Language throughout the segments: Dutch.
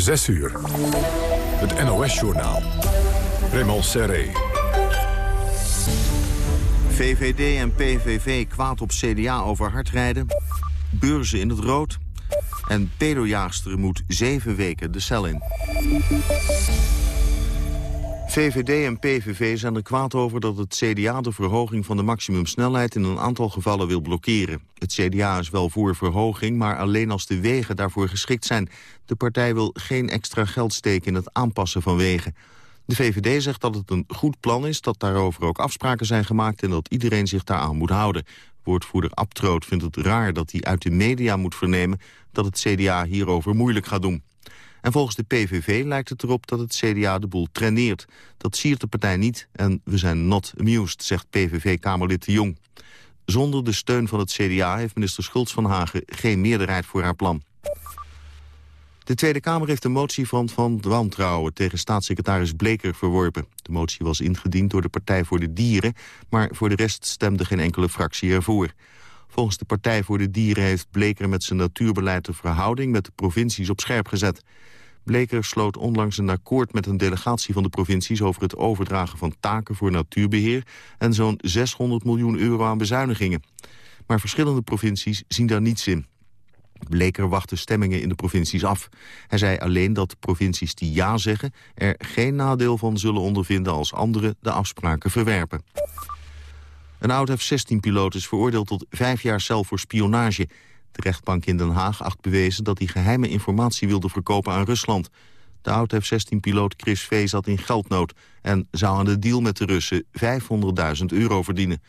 6 uur. Het NOS-journaal. Raymond Serré. VVD en PVV kwaad op CDA over hardrijden. Beurzen in het rood. En pedojaagster moet zeven weken de cel in. VVD en PVV zijn er kwaad over dat het CDA de verhoging van de maximumsnelheid in een aantal gevallen wil blokkeren. Het CDA is wel voor verhoging, maar alleen als de wegen daarvoor geschikt zijn. De partij wil geen extra geld steken in het aanpassen van wegen. De VVD zegt dat het een goed plan is, dat daarover ook afspraken zijn gemaakt en dat iedereen zich daaraan moet houden. Woordvoerder Abtroot vindt het raar dat hij uit de media moet vernemen dat het CDA hierover moeilijk gaat doen. En volgens de PVV lijkt het erop dat het CDA de boel traineert. Dat siert de partij niet en we zijn not amused, zegt PVV-Kamerlid de Jong. Zonder de steun van het CDA heeft minister Schultz van Hagen geen meerderheid voor haar plan. De Tweede Kamer heeft de motie van, van wantrouwen tegen staatssecretaris Bleker verworpen. De motie was ingediend door de Partij voor de Dieren, maar voor de rest stemde geen enkele fractie ervoor. Volgens de Partij voor de Dieren heeft Bleker met zijn natuurbeleid de verhouding met de provincies op scherp gezet. Bleker sloot onlangs een akkoord met een delegatie van de provincies over het overdragen van taken voor natuurbeheer en zo'n 600 miljoen euro aan bezuinigingen. Maar verschillende provincies zien daar niets in. Bleker wacht de stemmingen in de provincies af. Hij zei alleen dat provincies die ja zeggen... er geen nadeel van zullen ondervinden als anderen de afspraken verwerpen. Een oud F-16-piloot is veroordeeld tot vijf jaar cel voor spionage. De rechtbank in Den Haag acht bewezen dat hij geheime informatie wilde verkopen aan Rusland. De oud F-16-piloot Chris V zat in geldnood... en zou aan de deal met de Russen 500.000 euro verdienen.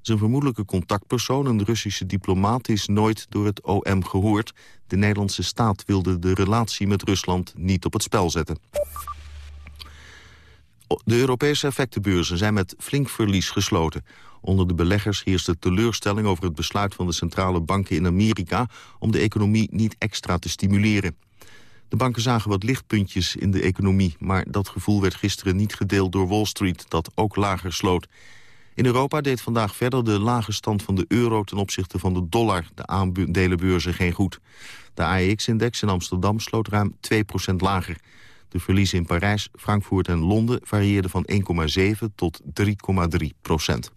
Zijn vermoedelijke contactpersoon, een Russische diplomaat, is nooit door het OM gehoord. De Nederlandse staat wilde de relatie met Rusland niet op het spel zetten. De Europese effectenbeurzen zijn met flink verlies gesloten. Onder de beleggers heerst de teleurstelling over het besluit van de centrale banken in Amerika om de economie niet extra te stimuleren. De banken zagen wat lichtpuntjes in de economie, maar dat gevoel werd gisteren niet gedeeld door Wall Street, dat ook lager sloot. In Europa deed vandaag verder de lage stand van de euro ten opzichte van de dollar, de aandelenbeurzen, geen goed. De AEX-index in Amsterdam sloot ruim 2% lager. De verliezen in Parijs, Frankfurt en Londen varieerden van 1,7 tot 3,3 procent.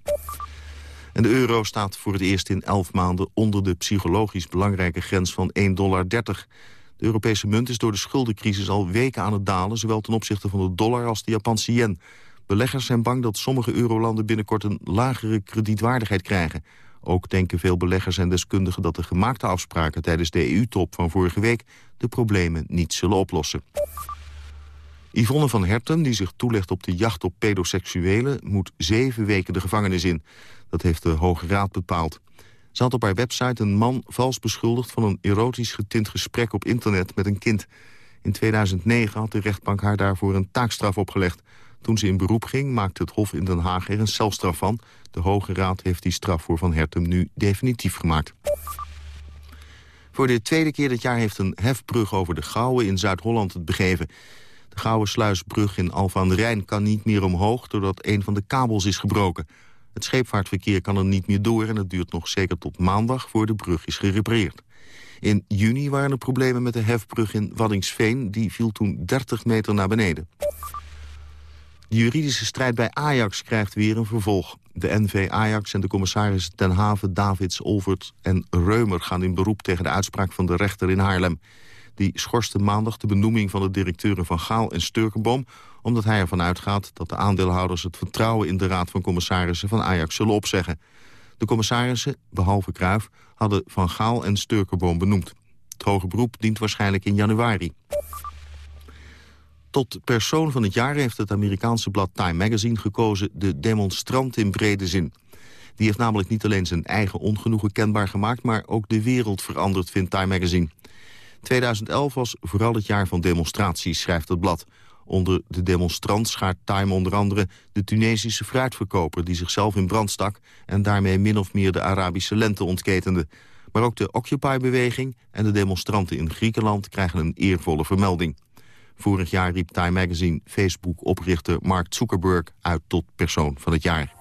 En de euro staat voor het eerst in 11 maanden onder de psychologisch belangrijke grens van 1,30 dollar. De Europese munt is door de schuldencrisis al weken aan het dalen... zowel ten opzichte van de dollar als de Japanse yen. Beleggers zijn bang dat sommige eurolanden binnenkort een lagere kredietwaardigheid krijgen. Ook denken veel beleggers en deskundigen dat de gemaakte afspraken tijdens de EU-top van vorige week de problemen niet zullen oplossen. Yvonne van Herten, die zich toelegt op de jacht op pedoseksuelen... moet zeven weken de gevangenis in. Dat heeft de Hoge Raad bepaald. Ze had op haar website een man vals beschuldigd... van een erotisch getint gesprek op internet met een kind. In 2009 had de rechtbank haar daarvoor een taakstraf opgelegd. Toen ze in beroep ging, maakte het Hof in Den Haag er een celstraf van. De Hoge Raad heeft die straf voor Van Hertem nu definitief gemaakt. Voor de tweede keer dit jaar heeft een hefbrug over de Gouwen in Zuid-Holland het begeven. De Gouwensluisbrug in Alphen aan de Rijn kan niet meer omhoog... doordat een van de kabels is gebroken. Het scheepvaartverkeer kan er niet meer door... en het duurt nog zeker tot maandag voor de brug is gerepareerd. In juni waren er problemen met de hefbrug in Waddingsveen. Die viel toen 30 meter naar beneden. De juridische strijd bij Ajax krijgt weer een vervolg. De NV Ajax en de commissarissen Ten Haven, Davids, Olvert en Reumer... gaan in beroep tegen de uitspraak van de rechter in Haarlem. Die schorste maandag de benoeming van de directeuren van Gaal en Sturkenboom... omdat hij ervan uitgaat dat de aandeelhouders het vertrouwen in de Raad van Commissarissen van Ajax zullen opzeggen. De commissarissen, behalve Kruif, hadden Van Gaal en Sturkenboom benoemd. Het hoge beroep dient waarschijnlijk in januari. Tot persoon van het jaar heeft het Amerikaanse blad Time Magazine gekozen... de demonstrant in brede zin. Die heeft namelijk niet alleen zijn eigen ongenoegen kenbaar gemaakt... maar ook de wereld veranderd, vindt Time Magazine. 2011 was vooral het jaar van demonstraties, schrijft het blad. Onder de demonstrant schaart Time onder andere de Tunesische fruitverkoper... die zichzelf in brand stak en daarmee min of meer de Arabische lente ontketende. Maar ook de Occupy-beweging en de demonstranten in Griekenland krijgen een eervolle vermelding. Vorig jaar riep Time Magazine Facebook-oprichter Mark Zuckerberg uit tot persoon van het jaar.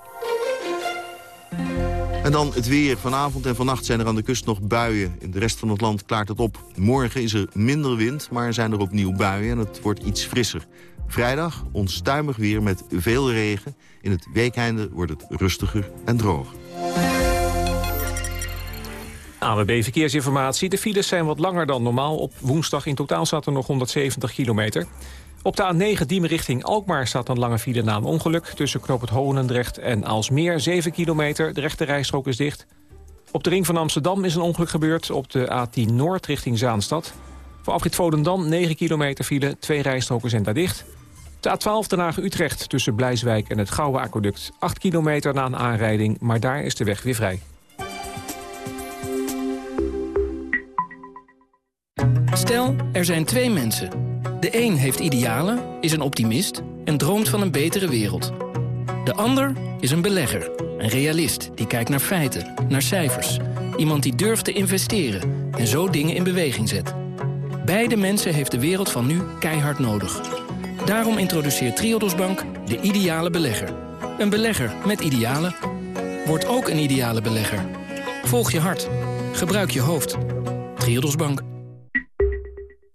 En dan het weer. Vanavond en vannacht zijn er aan de kust nog buien. In de rest van het land klaart het op. Morgen is er minder wind, maar zijn er opnieuw buien en het wordt iets frisser. Vrijdag onstuimig weer met veel regen. In het weekeinde wordt het rustiger en droger. AWB Verkeersinformatie. De files zijn wat langer dan normaal. Op woensdag in totaal staat er nog 170 kilometer. Op de A9 Diemen richting Alkmaar staat een lange file na een ongeluk. Tussen Knoop het Honendrecht en Alsmeer 7 kilometer. De rechte rijstrook is dicht. Op de ring van Amsterdam is een ongeluk gebeurd. Op de A10 Noord richting Zaanstad. Voor afrit Volendam 9 kilometer file. Twee rijstroken zijn daar dicht. De A12 Den Haag-Utrecht tussen Blijswijk en het Gouwe Aquaduct. 8 kilometer na een aanrijding, maar daar is de weg weer vrij. Stel, er zijn twee mensen... De een heeft idealen, is een optimist en droomt van een betere wereld. De ander is een belegger, een realist die kijkt naar feiten, naar cijfers. Iemand die durft te investeren en zo dingen in beweging zet. Beide mensen heeft de wereld van nu keihard nodig. Daarom introduceert Triodos Bank de ideale belegger. Een belegger met idealen. Word ook een ideale belegger. Volg je hart. Gebruik je hoofd. Triodos Bank.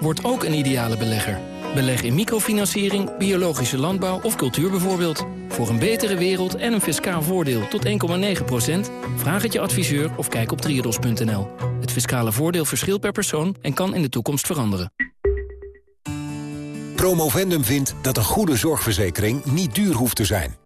Word ook een ideale belegger. Beleg in microfinanciering, biologische landbouw of cultuur bijvoorbeeld. Voor een betere wereld en een fiscaal voordeel tot 1,9% Vraag het je adviseur of kijk op triodos.nl. Het fiscale voordeel verschilt per persoon en kan in de toekomst veranderen. Promovendum vindt dat een goede zorgverzekering niet duur hoeft te zijn.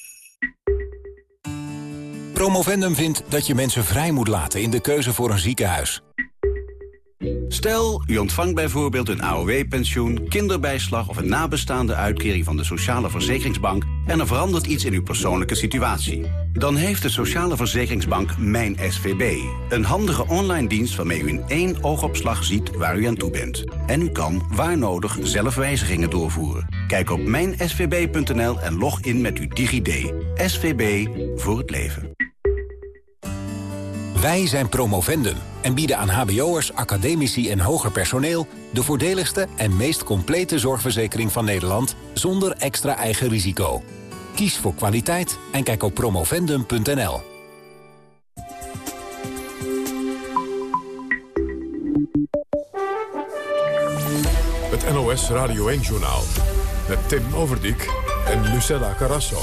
Promovendum vindt dat je mensen vrij moet laten in de keuze voor een ziekenhuis. Stel, u ontvangt bijvoorbeeld een AOW-pensioen, kinderbijslag... of een nabestaande uitkering van de Sociale Verzekeringsbank... en er verandert iets in uw persoonlijke situatie. Dan heeft de Sociale Verzekeringsbank Mijn SVB. Een handige online dienst waarmee u in één oogopslag ziet waar u aan toe bent. En u kan, waar nodig, zelf wijzigingen doorvoeren. Kijk op mijnsvb.nl en log in met uw DigiD. SVB voor het leven. Wij zijn Promovendum en bieden aan hbo'ers, academici en hoger personeel... de voordeligste en meest complete zorgverzekering van Nederland... zonder extra eigen risico. Kies voor kwaliteit en kijk op promovendum.nl. Het NOS Radio 1-journaal met Tim Overdijk en Lucella Carrasso.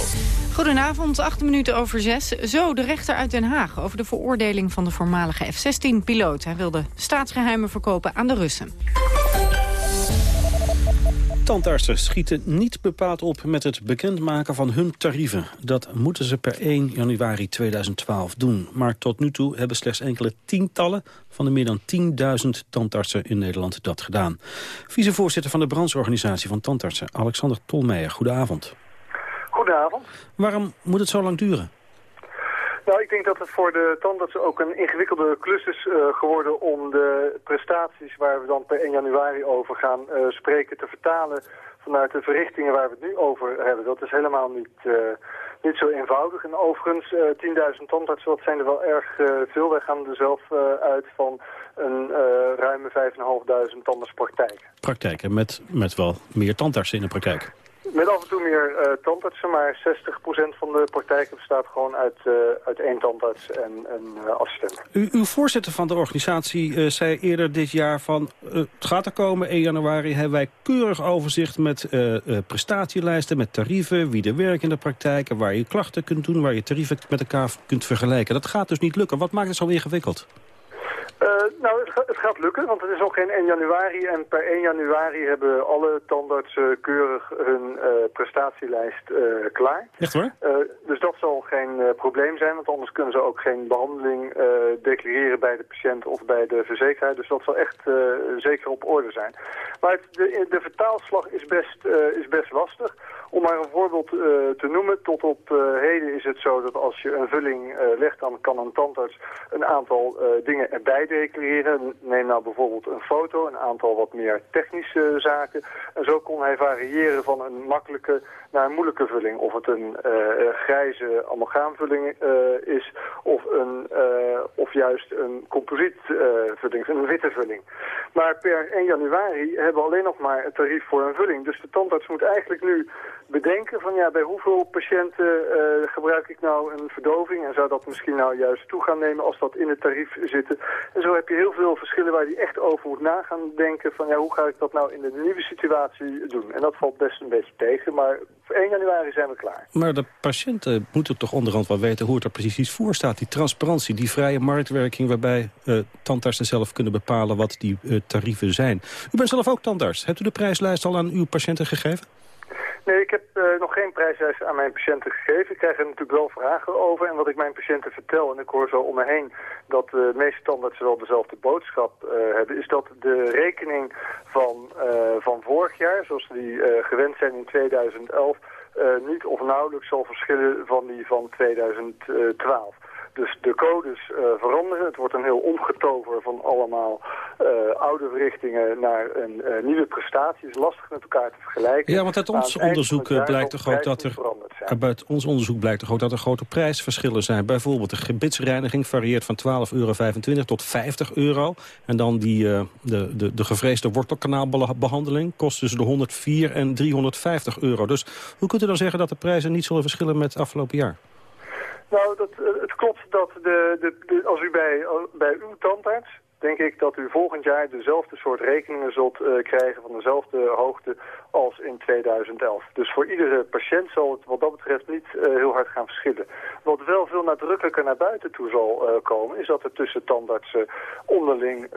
Goedenavond, acht minuten over zes. Zo, de rechter uit Den Haag over de veroordeling van de voormalige F-16-piloot. Hij wilde staatsgeheimen verkopen aan de Russen. Tandartsen schieten niet bepaald op met het bekendmaken van hun tarieven. Dat moeten ze per 1 januari 2012 doen. Maar tot nu toe hebben slechts enkele tientallen van de meer dan 10.000 tandartsen in Nederland dat gedaan. Vicevoorzitter van de brancheorganisatie van tandartsen, Alexander Tolmeijer. Goedenavond. Goedenavond. Waarom moet het zo lang duren? Nou, ik denk dat het voor de tandartsen ook een ingewikkelde klus is uh, geworden om de prestaties waar we dan per 1 januari over gaan uh, spreken te vertalen vanuit de verrichtingen waar we het nu over hebben. Dat is helemaal niet, uh, niet zo eenvoudig. En overigens, 10.000 tandartsen, dat zijn er wel erg veel. Wij gaan er zelf uit van een ruime 5.500 tandartspraktijken. Praktijken, met, met wel meer tandartsen in de praktijk. Met af en toe meer uh, tandartsen, maar 60% van de praktijken bestaat gewoon uit, uh, uit één tandarts en een uh, assistent. U, uw voorzitter van de organisatie zei eerder dit jaar van... het gaat er komen, 1 januari hebben wij keurig overzicht met prestatielijsten, met tarieven... wie er werkt in de praktijk, waar je klachten kunt doen... waar je tarieven met elkaar kunt vergelijken. Dat gaat dus niet lukken. Wat maakt het zo ingewikkeld? Uh, nou, het, het, gaat lukken, want het is nog geen 1 januari. En per 1 januari hebben alle tandartsen keurig hun uh, prestatielijst uh, klaar. Echt hoor? dus dat zal geen probleem zijn, want anders kunnen ze ook geen behandeling declareren bij de patiënt of bij de verzekeraar. Dus dat zal echt zeker op orde zijn. Maar het, de, de, vertaalslag is best, is best lastig. Om maar een voorbeeld te noemen, tot op heden is het zo dat als je een vulling legt, dan kan een tandarts een aantal dingen erbij declareren. Neem nou bijvoorbeeld een foto, een aantal wat meer technische zaken. En zo kon hij variëren van een makkelijke naar een moeilijke vulling. Of het een uh, grijze amalgaamvulling uh, is of, een, of juist een composietvulling, een witte vulling. Maar per 1 januari hebben we alleen nog maar het tarief voor een vulling. Dus de tandarts moet eigenlijk nu bedenken van ja, bij hoeveel patiënten gebruik ik nou een verdoving en zou dat misschien nou juist toe gaan nemen als dat in het tarief zit. En zo heb je heel veel verschillen waar hij echt over moet nagaan denken van ja, hoe ga ik dat nou in de nieuwe situatie doen. En dat valt best een beetje tegen, maar voor 1 januari zijn we klaar. Maar de patiënten moeten toch onderhand wel weten hoe het er precies voor staat. Die transparantie, die vrije marktwerking waarbij uh, tandartsen zelf kunnen bepalen wat die uh, tarieven zijn. U bent zelf ook tandarts. Hebt u de prijslijst al aan uw patiënten gegeven? Nee, ik heb uh, nog geen prijslijst aan mijn patiënten gegeven. Ik krijg er natuurlijk wel vragen over. En wat ik mijn patiënten vertel, en ik hoor zo om me heen... dat de meeste tandartsen wel dezelfde boodschap uh, hebben... is dat de rekening van, uh, van vorig jaar, zoals die gewend zijn in 2011... niet of nauwelijks zal verschillen van die van 2012. Dus de codes uh, veranderen. Het wordt een heel omgetover van allemaal uh, oude verrichtingen naar een uh, nieuwe prestatie. Het is lastig met elkaar te vergelijken. Ja, want uit ons onderzoek blijkt toch ook dat er... Uit ons onderzoek blijkt toch ook dat er grote prijsverschillen zijn. Bijvoorbeeld de gebitsreiniging varieert van 12,25 euro tot 50 euro. En dan die, de, de, de gevreesde wortelkanaalbehandeling kost tussen de 104 en 350 euro. Dus hoe kunt u dan zeggen dat de prijzen niet zullen verschillen met het afgelopen jaar? Nou, dat, het klopt dat de, de, de, als u bij, bij uw tandarts denk ik dat u volgend jaar dezelfde soort rekeningen zult uh, krijgen van dezelfde hoogte als in 2011. Dus voor iedere patiënt zal het wat dat betreft niet uh, heel hard gaan verschillen. Wat wel veel nadrukkelijker naar buiten toe zal uh, komen, is dat er tussen tandartsen onderling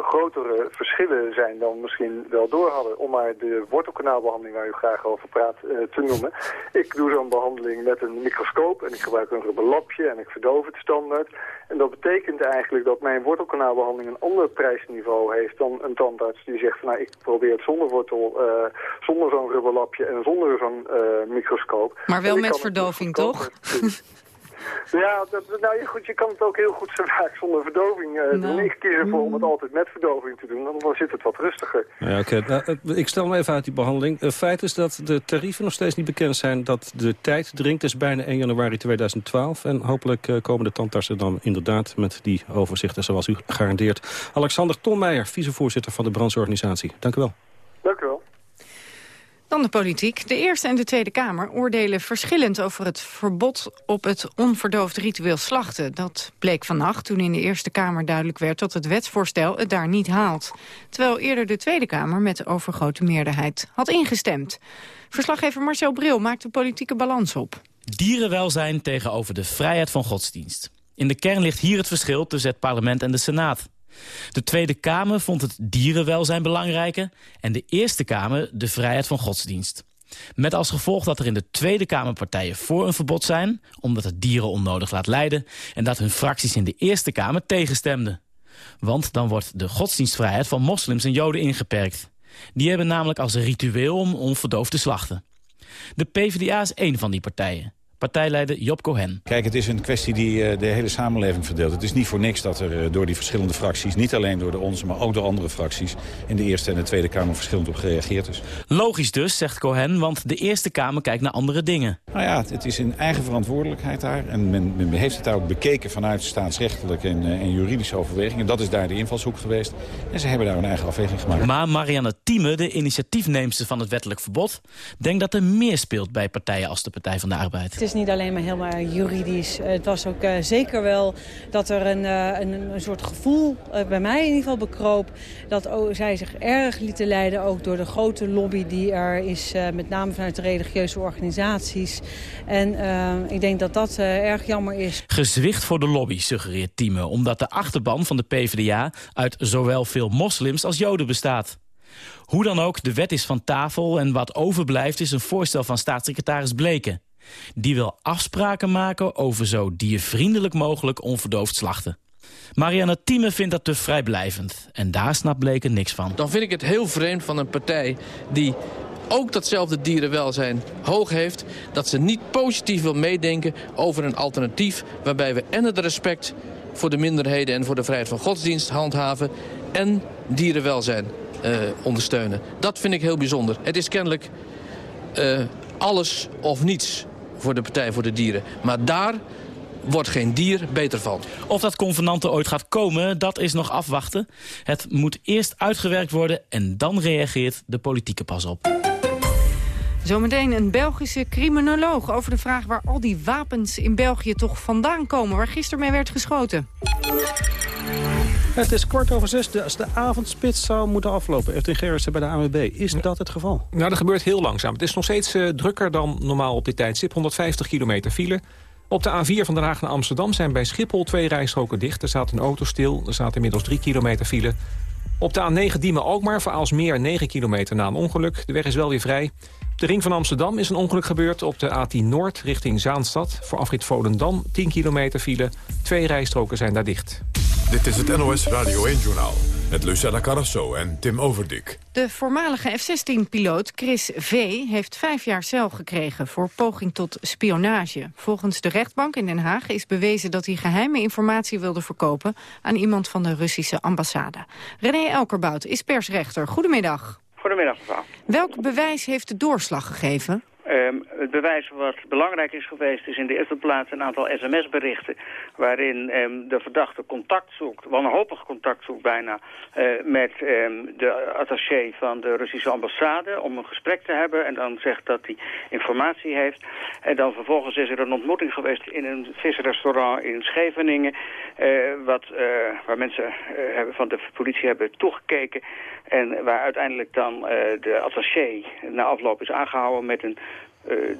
grotere verschillen zijn dan misschien wel door hadden. Om maar de wortelkanaalbehandeling waar u graag over praat te noemen. Ik doe zo'n behandeling met een microscoop en ik gebruik een rubberlapje en ik verdoof het standaard. En dat betekent eigenlijk dat mijn wortelkanaalbehandeling een ander prijsniveau heeft dan een tandarts die zegt van nou ik probeer het zonder wortel, uh, zonder zo'n rubberlapje en zonder zo'n uh, microscoop. Maar wel met verdoving toch? Ja, dat, nou ja, goed, je kan het ook heel goed vaak zonder verdoving uh, doen. Ik kies ervoor om het mm. altijd met verdoving te doen, dan zit het wat rustiger. Ja, okay. nou, ik stel me even uit die behandeling. Het feit is dat de tarieven nog steeds niet bekend zijn, dat de tijd dringt. Het is bijna 1 januari 2012 en hopelijk uh, komen de tandartsen dan inderdaad met die overzichten zoals u garandeert. Alexander Tonmeijer, vicevoorzitter van de brancheorganisatie. Dank u wel. Dan de politiek. De Eerste en de Tweede Kamer oordelen verschillend over het verbod op het onverdoofd ritueel slachten. Dat bleek vannacht toen in de Eerste Kamer duidelijk werd dat het wetsvoorstel het daar niet haalt. Terwijl eerder de Tweede Kamer met overgrote meerderheid had ingestemd. Verslaggever Marcel Bril maakt de politieke balans op. Dierenwelzijn tegenover de vrijheid van godsdienst. In de kern ligt hier het verschil tussen het parlement en de Senaat. De Tweede Kamer vond het dierenwelzijn belangrijker... en de Eerste Kamer de vrijheid van godsdienst. Met als gevolg dat er in de Tweede Kamer partijen voor een verbod zijn... omdat het dieren onnodig laat lijden... en dat hun fracties in de Eerste Kamer tegenstemden. Want dan wordt de godsdienstvrijheid van moslims en joden ingeperkt. Die hebben namelijk als ritueel om onverdoofd te slachten. De PvdA is één van die partijen partijleider Job Cohen. Kijk, het is een kwestie die uh, de hele samenleving verdeelt. Het is niet voor niks dat er uh, door die verschillende fracties... niet alleen door de onze, maar ook door andere fracties... in de Eerste en de Tweede Kamer verschillend op gereageerd is. Logisch dus, zegt Cohen, want de Eerste Kamer kijkt naar andere dingen. Nou ja, het is een eigen verantwoordelijkheid daar. En men, men heeft het daar ook bekeken vanuit staatsrechtelijke en, uh, en juridische overwegingen. Dat is daar de invalshoek geweest. En ze hebben daar een eigen afweging gemaakt. Maar Marianne Thieme, de initiatiefneemster van het wettelijk verbod... denkt dat er meer speelt bij partijen als de Partij van de Arbeid. Niet alleen maar helemaal juridisch. Het was ook zeker wel dat er een, een, een, soort gevoel bij mij in ieder geval bekroop... dat zij zich erg lieten leiden ook door de grote lobby die er is... met name vanuit de religieuze organisaties. En ik denk dat dat erg jammer is. Gezwicht voor de lobby, suggereert Tieme... omdat de achterban van de PvdA uit zowel veel moslims als joden bestaat. Hoe dan ook, de wet is van tafel en wat overblijft is een voorstel van staatssecretaris Bleken. Die wil afspraken maken over zo diervriendelijk mogelijk onverdoofd slachten. Marianne Thieme vindt dat te vrijblijvend. En daar snapt Bleken niks van. Dan vind ik het heel vreemd van een partij die ook datzelfde dierenwelzijn hoog heeft... dat ze niet positief wil meedenken over een alternatief... waarbij we en het respect voor de minderheden en voor de vrijheid van godsdienst handhaven... en dierenwelzijn uh, ondersteunen. Dat vind ik heel bijzonder. Het is kennelijk uh, alles of niets voor de Partij voor de Dieren. Maar daar wordt geen dier beter van. Of dat convenant er ooit gaat komen, dat is nog afwachten. Het moet eerst uitgewerkt worden en dan reageert de politieke pas op. Zometeen een Belgische criminoloog over de vraag waar al die wapens in België toch vandaan komen. Waar gisteren mee werd geschoten. Het is kwart over zes. Als de avondspits zou moeten aflopen. Efteling Gerritsen bij de ANWB. Is dat het geval? Nou, dat gebeurt heel langzaam. Het is nog steeds uh, drukker dan normaal op dit tijdstip. 150 kilometer file. Op de A4 van Den Haag naar Amsterdam zijn bij Schiphol twee rijstroken dicht. Er staat een auto stil. Er staat inmiddels 3 kilometer file. Op de A9 Diemen-Alkmaar voor Aalsmeer 9 kilometer na een ongeluk. De weg is wel weer vrij. Op de ring van Amsterdam is een ongeluk gebeurd op de A10 Noord richting Zaanstad. Voor afrit Volendam 10 kilometer file. Twee rijstroken zijn daar dicht. Dit is het NOS Radio 1-journaal met Lucella Carrasso en Tim Overdik. De voormalige F-16-piloot Chris V. heeft vijf jaar cel gekregen voor poging tot spionage. Volgens de rechtbank in Den Haag is bewezen dat hij geheime informatie wilde verkopen aan iemand van de Russische ambassade. René Elkerbout is persrechter. Goedemiddag. Goedemiddag, mevrouw. Welk bewijs heeft de doorslag gegeven? Um, het bewijs wat belangrijk is geweest is in de eerste plaats een aantal sms-berichten... waarin um, de verdachte contact zoekt, wanhopig contact zoekt bijna... Uh, met um, de attaché van de Russische ambassade om een gesprek te hebben... en dan zegt dat hij informatie heeft. En dan vervolgens is er een ontmoeting geweest in een visrestaurant in Scheveningen... Uh, wat, uh, waar mensen van de politie hebben toegekeken... en waar uiteindelijk dan de attaché na afloop is aangehouden met een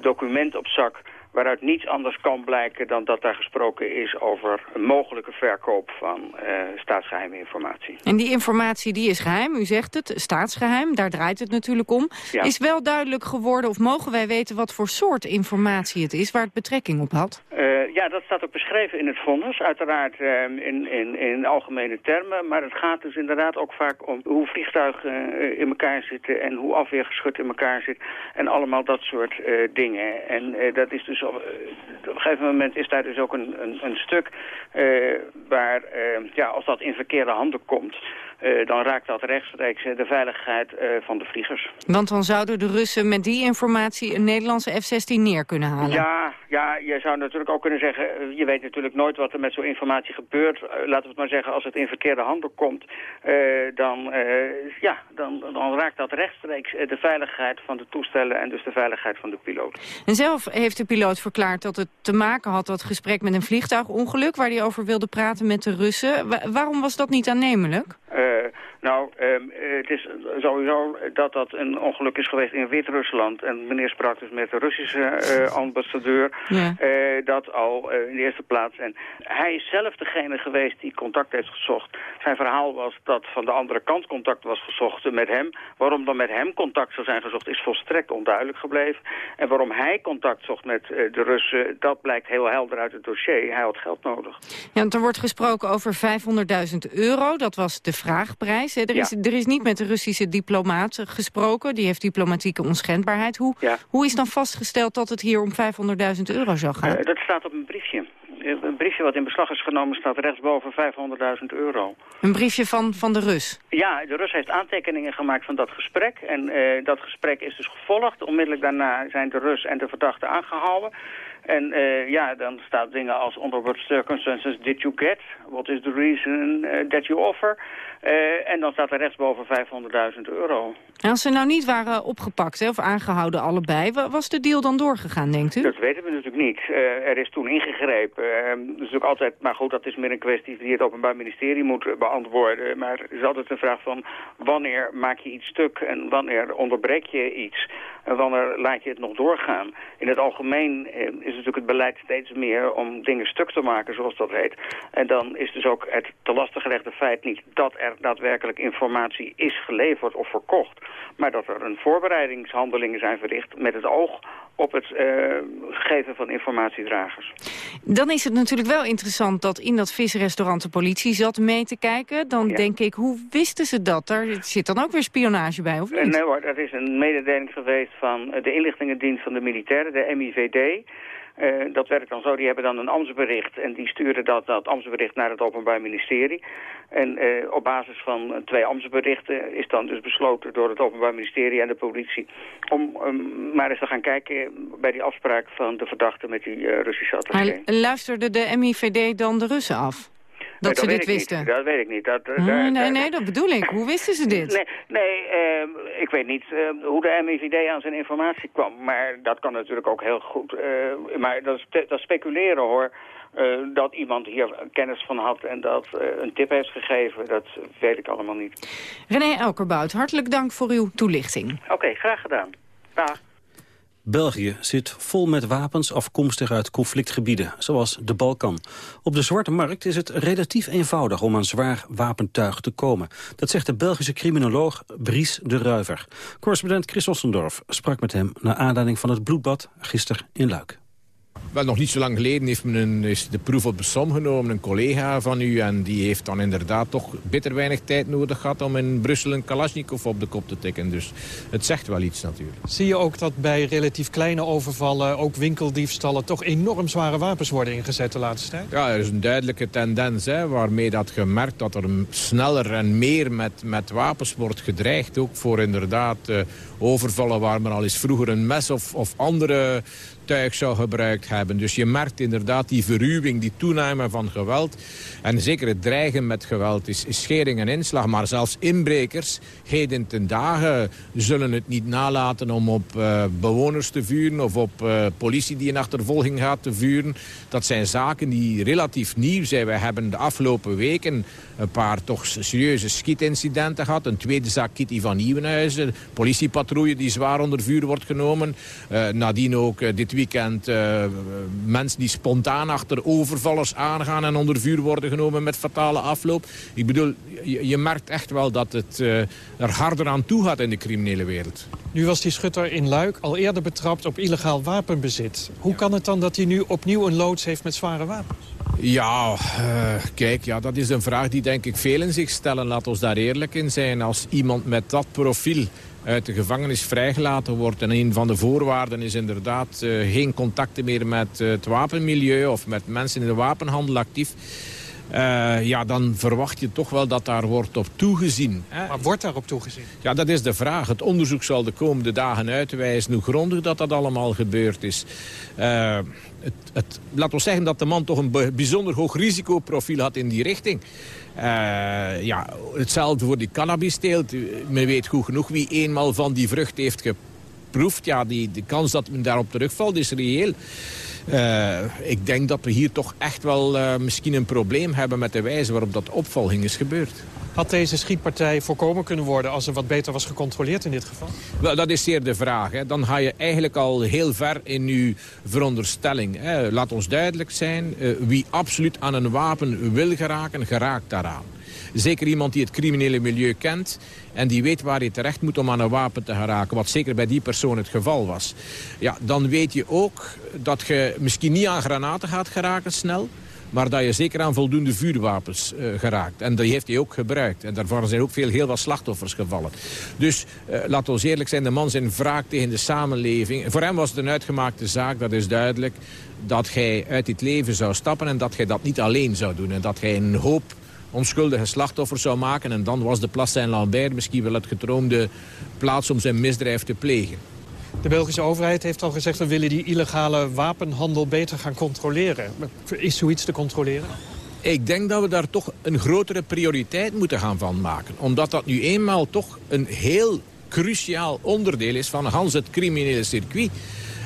document op zak waaruit niets anders kan blijken dan dat daar gesproken is over een mogelijke verkoop van uh, staatsgeheime informatie. En die informatie die is geheim, u zegt het, staatsgeheim, daar draait het natuurlijk om. Is wel duidelijk geworden, of mogen wij weten wat voor soort informatie het is waar het betrekking op had? Uh, ja, dat staat ook beschreven in het vonnis, uiteraard uh, in, in, in algemene termen. Maar het gaat dus inderdaad ook vaak om hoe vliegtuigen in elkaar zitten en hoe afweergeschut in elkaar zit. En allemaal dat soort dingen. En dat is dus op, op, een gegeven moment is daar dus ook een, een, een stuk uh, waar, uh, ja, als dat in verkeerde handen komt... Uh, dan raakt dat rechtstreeks de veiligheid van de vliegers. Want dan zouden de Russen met die informatie een Nederlandse F-16 neer kunnen halen? Ja, ja, je zou natuurlijk ook kunnen zeggen... je weet natuurlijk nooit wat er met zo'n informatie gebeurt. laten we het maar zeggen, als het in verkeerde handen komt... dan, ja, dan, dan raakt dat rechtstreeks de veiligheid van de toestellen... en dus de veiligheid van de piloot. En zelf heeft de piloot verklaard dat het te maken had... dat gesprek met een vliegtuigongeluk... waar hij over wilde praten met de Russen. waarom was dat niet aannemelijk? Uh, uh, nou, um, het is sowieso dat dat een ongeluk is geweest in Wit-Rusland. En meneer sprak dus met de Russische uh, ambassadeur. Ja. Uh, dat al in de eerste plaats. En hij is zelf degene geweest die contact heeft gezocht. Zijn verhaal was dat van de andere kant contact was gezocht met hem. Waarom dan met hem contact zou zijn gezocht is volstrekt onduidelijk gebleven. En waarom hij contact zocht met de Russen, dat blijkt heel helder uit het dossier. Hij had geld nodig. Ja, want er wordt gesproken over 500.000 euro. Dat was de vraagprijs. Er is, er is niet met de Russische diplomaat gesproken. Die heeft diplomatieke onschendbaarheid. Hoe, hoe is dan vastgesteld dat het hier om 500.000 euro zou gaan? Uh, dat staat op een briefje. Een briefje wat in beslag is genomen staat rechtsboven 500.000 euro. Een briefje van, van de Rus? Ja, de Rus heeft aantekeningen gemaakt van dat gesprek. En uh, dat gesprek is dus gevolgd. Onmiddellijk daarna zijn de Rus en de verdachte aangehouden. En uh, ja, dan staat dingen als onder what circumstances did you get? What is the reason uh, that you offer? Uh, en dan staat er rechtsboven 500.000 euro. En als ze nou niet waren opgepakt hè, of aangehouden allebei... was de deal dan doorgegaan, denkt u? Dat weten we natuurlijk niet. Uh, er is toen ingegrepen. Uh, dus ook altijd, maar goed, dat is meer een kwestie die het Openbaar Ministerie moet beantwoorden. Maar het is altijd een vraag van wanneer maak je iets stuk en wanneer onderbreek je iets. En wanneer laat je het nog doorgaan. In het algemeen is natuurlijk het beleid steeds meer om dingen stuk te maken, zoals dat heet. En dan is dus ook het te lastig gelegde feit niet dat er daadwerkelijk informatie is geleverd of verkocht maar dat er een voorbereidingshandelingen zijn verricht met het oog op het uh, geven van informatiedragers. Dan is het natuurlijk wel interessant dat in dat visrestaurant de politie zat mee te kijken. Dan denk ik, hoe wisten ze dat? Daar zit dan ook weer spionage bij, of niet? Uh, nee hoor, dat is een mededeling geweest van de inlichtingendienst van de militairen, de MIVD... Uh, dat werkt dan zo, die hebben dan een ambtsbericht en die sturen dat, dat ambtsbericht naar het Openbaar Ministerie. En uh, op basis van twee ambtsberichten is dan dus besloten door het Openbaar Ministerie en de politie om um, maar eens te gaan kijken bij die afspraak van de verdachte met die uh, Russische attaché. luisterde de MIVD dan de Russen af? Dat, nee, ze dit wisten? Niet. Dat weet ik niet. Dat, oh, daar, nee, nee, dat bedoel ik. Hoe wisten ze dit? Nee, nee uh, ik weet niet uh, hoe de MIVD aan zijn informatie kwam. Maar dat kan natuurlijk ook heel goed. Uh, maar dat is, dat speculeren hoor. dat iemand hier kennis van had en dat een tip heeft gegeven, dat weet ik allemaal niet. René Elkerbout, hartelijk dank voor uw toelichting. Oké, okay, graag gedaan. Dag. België zit vol met wapens afkomstig uit conflictgebieden, zoals de Balkan. Op de zwarte markt is het relatief eenvoudig om aan zwaar wapentuig te komen. Dat zegt de Belgische criminoloog Bries de Ruiver. Correspondent Chris Ossendorf sprak met hem naar aanleiding van het bloedbad gisteren in Luik. Wel, nog niet zo lang geleden heeft men een, is de proef op de som genomen, een collega van u. En die heeft dan inderdaad toch bitter weinig tijd nodig gehad om in Brussel een Kalashnikov op de kop te tikken. Dus het zegt wel iets natuurlijk. Zie je ook dat bij relatief kleine overvallen, ook winkeldiefstallen... toch enorm zware wapens worden ingezet de laatste tijd? Ja, er is een duidelijke tendens hè, waarmee dat gemerkt dat er sneller en meer met, met wapens wordt gedreigd. Ook voor inderdaad uh, overvallen waar men al eens vroeger een mes of, of andere tuig zou gebruikt hebben. Dus je merkt inderdaad die verruwing, die toename van geweld. En zeker het dreigen met geweld is, is schering en inslag. Maar zelfs inbrekers, heden ten dagen, zullen het niet nalaten om op uh, bewoners te vuren... of op uh, politie die in achtervolging gaat te vuren. Dat zijn zaken die relatief nieuw zijn. Wij hebben de afgelopen weken een paar toch serieuze schietincidenten gehad. Een tweede zaak Kitty van Nieuwenhuizen. Politiepatrouille die zwaar onder vuur wordt genomen. Uh, nadien ook uh, dit weekend uh, mensen die spontaan achter overvallers aangaan... en onder vuur worden genomen met fatale afloop. Ik bedoel, je, je merkt echt wel dat het er harder aan toe gaat in de criminele wereld. Nu was die schutter in Luik al eerder betrapt op illegaal wapenbezit. Hoe kan het dan dat hij nu opnieuw een loods heeft met zware wapens? Ja, uh, kijk, ja, dat is een vraag die denk ik velen zich stellen. Laat ons daar eerlijk in zijn. Als iemand met dat profiel uit de gevangenis vrijgelaten wordt... en een van de voorwaarden is inderdaad uh, geen contacten meer met uh, het wapenmilieu... of met mensen in de wapenhandel actief... Uh, ja, dan verwacht je toch wel dat daar wordt op toegezien. Hè? Maar wordt daar op toegezien? Ja, dat is de vraag. Het onderzoek zal de komende dagen uitwijzen hoe grondig dat dat allemaal gebeurd is. Uh, het, het, laat ons zeggen dat de man toch een bijzonder hoog risicoprofiel had in die richting. Uh, ja, hetzelfde voor die cannabisteelt. Men weet goed genoeg wie eenmaal van die vrucht heeft geproefd. Ja, die, de kans dat men daarop terugvalt is reëel. Uh, ik denk dat we hier toch echt wel uh, misschien een probleem hebben met de wijze waarop dat opvolging is gebeurd. Had deze schietpartij voorkomen kunnen worden als er wat beter was gecontroleerd in dit geval? Wel, dat is zeer de vraag. Hè. Dan ga je eigenlijk al heel ver in uw veronderstelling. Hè. Laat ons duidelijk zijn, uh, wie absoluut aan een wapen wil geraken, geraakt daaraan. Zeker iemand die het criminele milieu kent en die weet waar hij terecht moet om aan een wapen te geraken. Wat zeker bij die persoon het geval was. Ja, dan weet je ook dat je misschien niet aan granaten gaat geraken snel maar dat je zeker aan voldoende vuurwapens uh, geraakt. En die heeft hij ook gebruikt. En daarvan zijn ook veel, heel wat slachtoffers gevallen. Dus uh, laat ons eerlijk zijn, de man zijn wraak tegen de samenleving. Voor hem was het een uitgemaakte zaak, dat is duidelijk... dat hij uit dit leven zou stappen en dat hij dat niet alleen zou doen. En dat hij een hoop onschuldige slachtoffers zou maken. En dan was de Place Saint-Lambert misschien wel het gedroomde plaats om zijn misdrijf te plegen. De Belgische overheid heeft al gezegd... we willen die illegale wapenhandel beter gaan controleren. Is zoiets te controleren? Ik denk dat we daar toch een grotere prioriteit moeten gaan van maken. Omdat dat nu eenmaal toch een heel cruciaal onderdeel is van Hans het criminele circuit.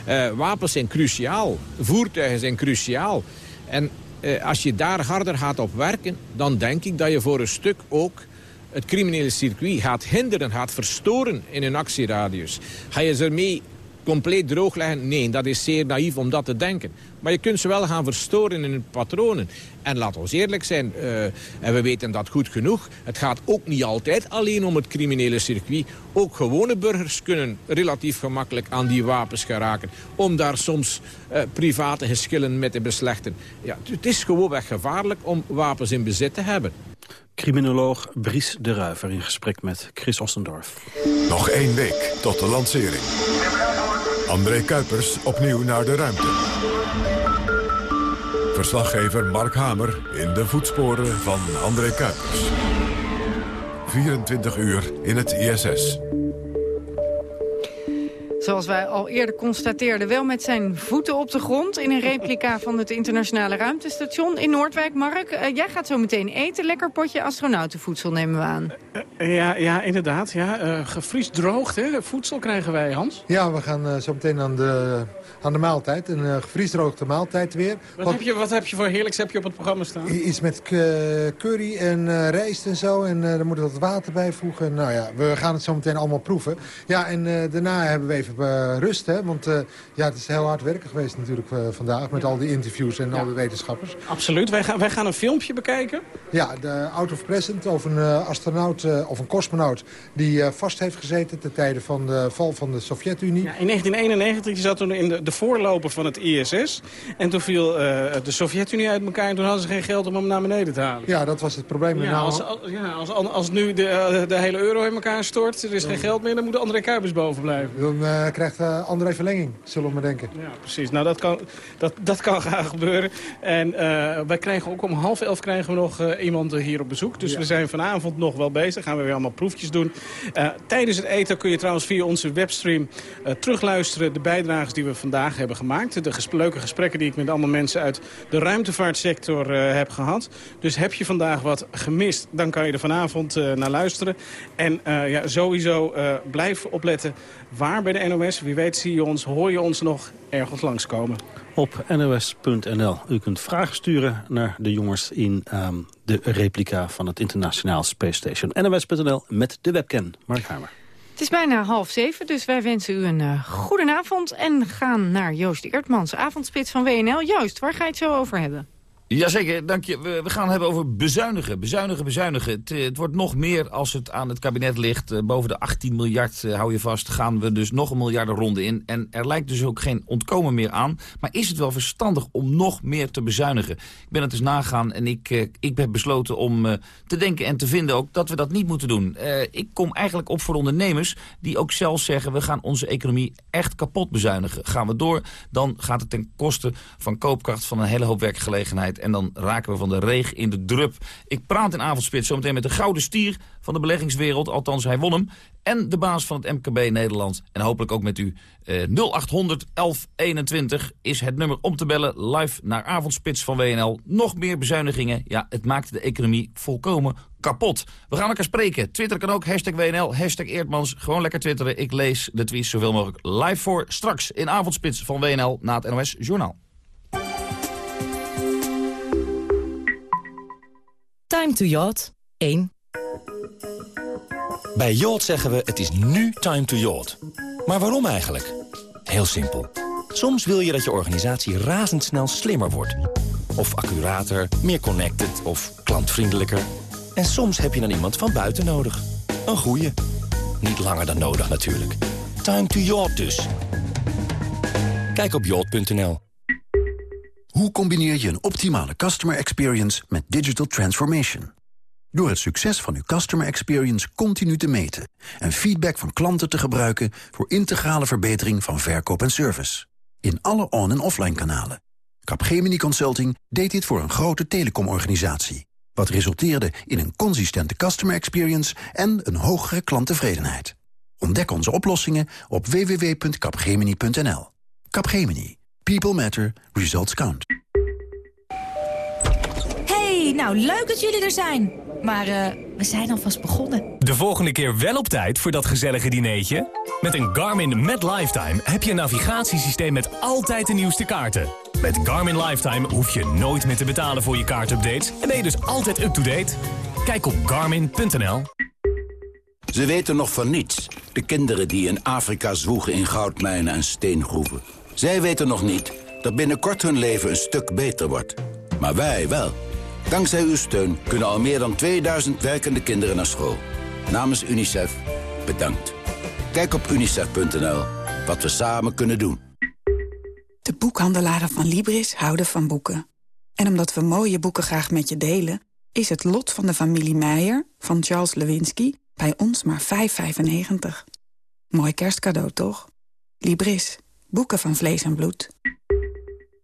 Uh, wapens zijn cruciaal, voertuigen zijn cruciaal. En uh, als je daar harder gaat op werken, dan denk ik dat je voor een stuk ook het criminele circuit gaat hinderen, gaat verstoren in een actieradius. Ga je ze ermee compleet droogleggen? Nee, dat is zeer naïef om dat te denken. Maar je kunt ze wel gaan verstoren in hun patronen. En laat ons eerlijk zijn, uh, en we weten dat goed genoeg... het gaat ook niet altijd alleen om het criminele circuit. Ook gewone burgers kunnen relatief gemakkelijk aan die wapens geraken... om daar soms uh, private geschillen mee te beslechten. Ja, het is gewoonweg gevaarlijk om wapens in bezit te hebben. Criminoloog Bries de Ruiver in gesprek met Chris Ostendorf. Nog één week tot de lancering. André Kuipers opnieuw naar de ruimte. Verslaggever Mark Hamer in de voetsporen van André Kuipers. 24 uur in het ISS. Zoals wij al eerder constateerden, wel met zijn voeten op de grond... in een replica van het internationale ruimtestation in Noordwijk. Mark, uh, jij gaat zo meteen eten. Lekker potje astronautenvoedsel nemen we aan. Uh, ja, ja, inderdaad. Ja. Uh, gevriesd droogd, hè? voedsel krijgen wij, Hans. Ja, we gaan zo meteen aan de, aan de maaltijd. Een uh, gevriesdroogde maaltijd weer. Wat, wat, heb je, wat heb je voor heerlijks heb je op het programma staan? Iets met curry en rijst en zo. En daar moeten we wat water bij voegen. Nou ja, we gaan het zo meteen allemaal proeven. Ja, en daarna hebben we even rust. Hè? Want uh, ja, het is heel hard werken geweest natuurlijk uh, vandaag. Met al die interviews en ja. al die wetenschappers. Absoluut. Wij gaan, wij gaan een filmpje bekijken. Ja, de Out of Present over een uh, astronaut of een cosmonaut... die vast heeft gezeten ten tijde van de val van de Sovjet-Unie. Ja, in 1991 je zat toen in de, de voorloper van het ISS. En toen viel de Sovjet-Unie uit elkaar... en toen hadden ze geen geld om hem naar beneden te halen. Ja, dat was het probleem. Ja, als, als, ja, als, als nu de, de hele euro in elkaar stort... er is geen geld meer, dan moet André Kuipers boven blijven. Dan krijgt uh, André Verlenging, zullen we maar denken. Ja, precies. Nou, dat kan, dat, dat kan graag gebeuren. En wij krijgen ook om half elf krijgen we nog iemand hier op bezoek. Dus ja. we zijn vanavond nog wel bezig. Gaan we weer allemaal proefjes doen. tijdens het eten kun je trouwens via onze webstream terugluisteren... de bijdrages die we vandaag hebben gemaakt. De ges leuke gesprekken die ik met allemaal mensen uit de ruimtevaartsector heb gehad. Dus heb je vandaag wat gemist, dan kan je er vanavond naar luisteren. En ja, sowieso blijf opletten waar bij de NOS. Wie weet zie je ons, hoor je ons nog ergens langskomen. Op nos.nl. U kunt vragen sturen naar de jongens in um, de replica van het Internationaal Space Station. NOS.nl met de webcam. Mark Hamer. Het is bijna half zeven, dus wij wensen u een uh, goede avond... en gaan naar Joost Eertmans, avondspits van WNL. Joost, waar ga je het zo over hebben? Jazeker, dank je. We, gaan hebben over bezuinigen, bezuinigen, bezuinigen. Het, het, wordt nog meer als het aan het kabinet ligt. Uh, boven de 18 miljard, uh, hou je vast, gaan we dus nog een miljardenronde in. En er lijkt dus ook geen ontkomen meer aan. Maar is het wel verstandig om nog meer te bezuinigen? Ik ben het dus nagaan en ik, ik heb besloten om te denken en te vinden ook dat we dat niet moeten doen. ik kom eigenlijk op voor ondernemers die ook zelf zeggen... we gaan onze economie echt kapot bezuinigen. Gaan we door, dan gaat het ten koste van koopkracht van een hele hoop werkgelegenheid en dan raken we van de reeg in de drup. Ik praat in avondspits zometeen met de gouden stier van de beleggingswereld. Althans, hij won hem. En de baas van het MKB Nederland. En hopelijk ook met u. Eh, 0800 1121 is het nummer om te bellen. Live naar avondspits van WNL. Nog meer bezuinigingen. Ja, het maakt de economie volkomen kapot. We gaan elkaar spreken. Twitter kan ook. Hashtag WNL. Hashtag Eerdmans. Gewoon lekker twitteren. Ik lees de tweets zoveel mogelijk live voor. Straks in avondspits van WNL na het NOS Journaal. Time to yacht 1. Bij Yacht zeggen we het is nu time to yacht. Maar waarom eigenlijk? Heel simpel. Soms wil je dat je organisatie razendsnel slimmer wordt. Of accurater, meer connected of klantvriendelijker. En soms heb je dan iemand van buiten nodig. Een goeie. Niet langer dan nodig natuurlijk. Time to yacht dus. Kijk op yacht.nl. Hoe combineer je een optimale customer experience met digital transformation? Door het succes van uw customer experience continu te meten... en feedback van klanten te gebruiken voor integrale verbetering van verkoop en service. In alle on- en offline kanalen. Capgemini Consulting deed dit voor een grote telecomorganisatie. Wat resulteerde in een consistente customer experience en een hogere klanttevredenheid. Ontdek onze oplossingen op www.capgemini.nl. Capgemini. People matter. Results count. Hey, nou leuk dat jullie er zijn. Maar uh, we zijn alvast begonnen. De volgende keer wel op tijd voor dat gezellige dineetje? Met een Garmin Met Lifetime heb je een navigatiesysteem met altijd de nieuwste kaarten. Met Garmin Lifetime hoef je nooit meer te betalen voor je kaartupdates... en ben je dus altijd up-to-date. Kijk op garmin.nl. Ze weten nog van niets. De kinderen die in Afrika zwoegen in goudmijnen en steengroeven. Zij weten nog niet dat binnenkort hun leven een stuk beter wordt. Maar wij wel. Dankzij uw steun kunnen al meer dan 2000 werkende kinderen naar school. Namens UNICEF, bedankt. Kijk op unicef.nl wat we samen kunnen doen. De boekhandelaren van Libris houden van boeken. En omdat we mooie boeken graag met je delen... is het lot van de familie Meijer van Charles Lewinsky bij ons maar 5,95. Mooi kerstcadeau, toch? Libris. Boeken van vlees en bloed.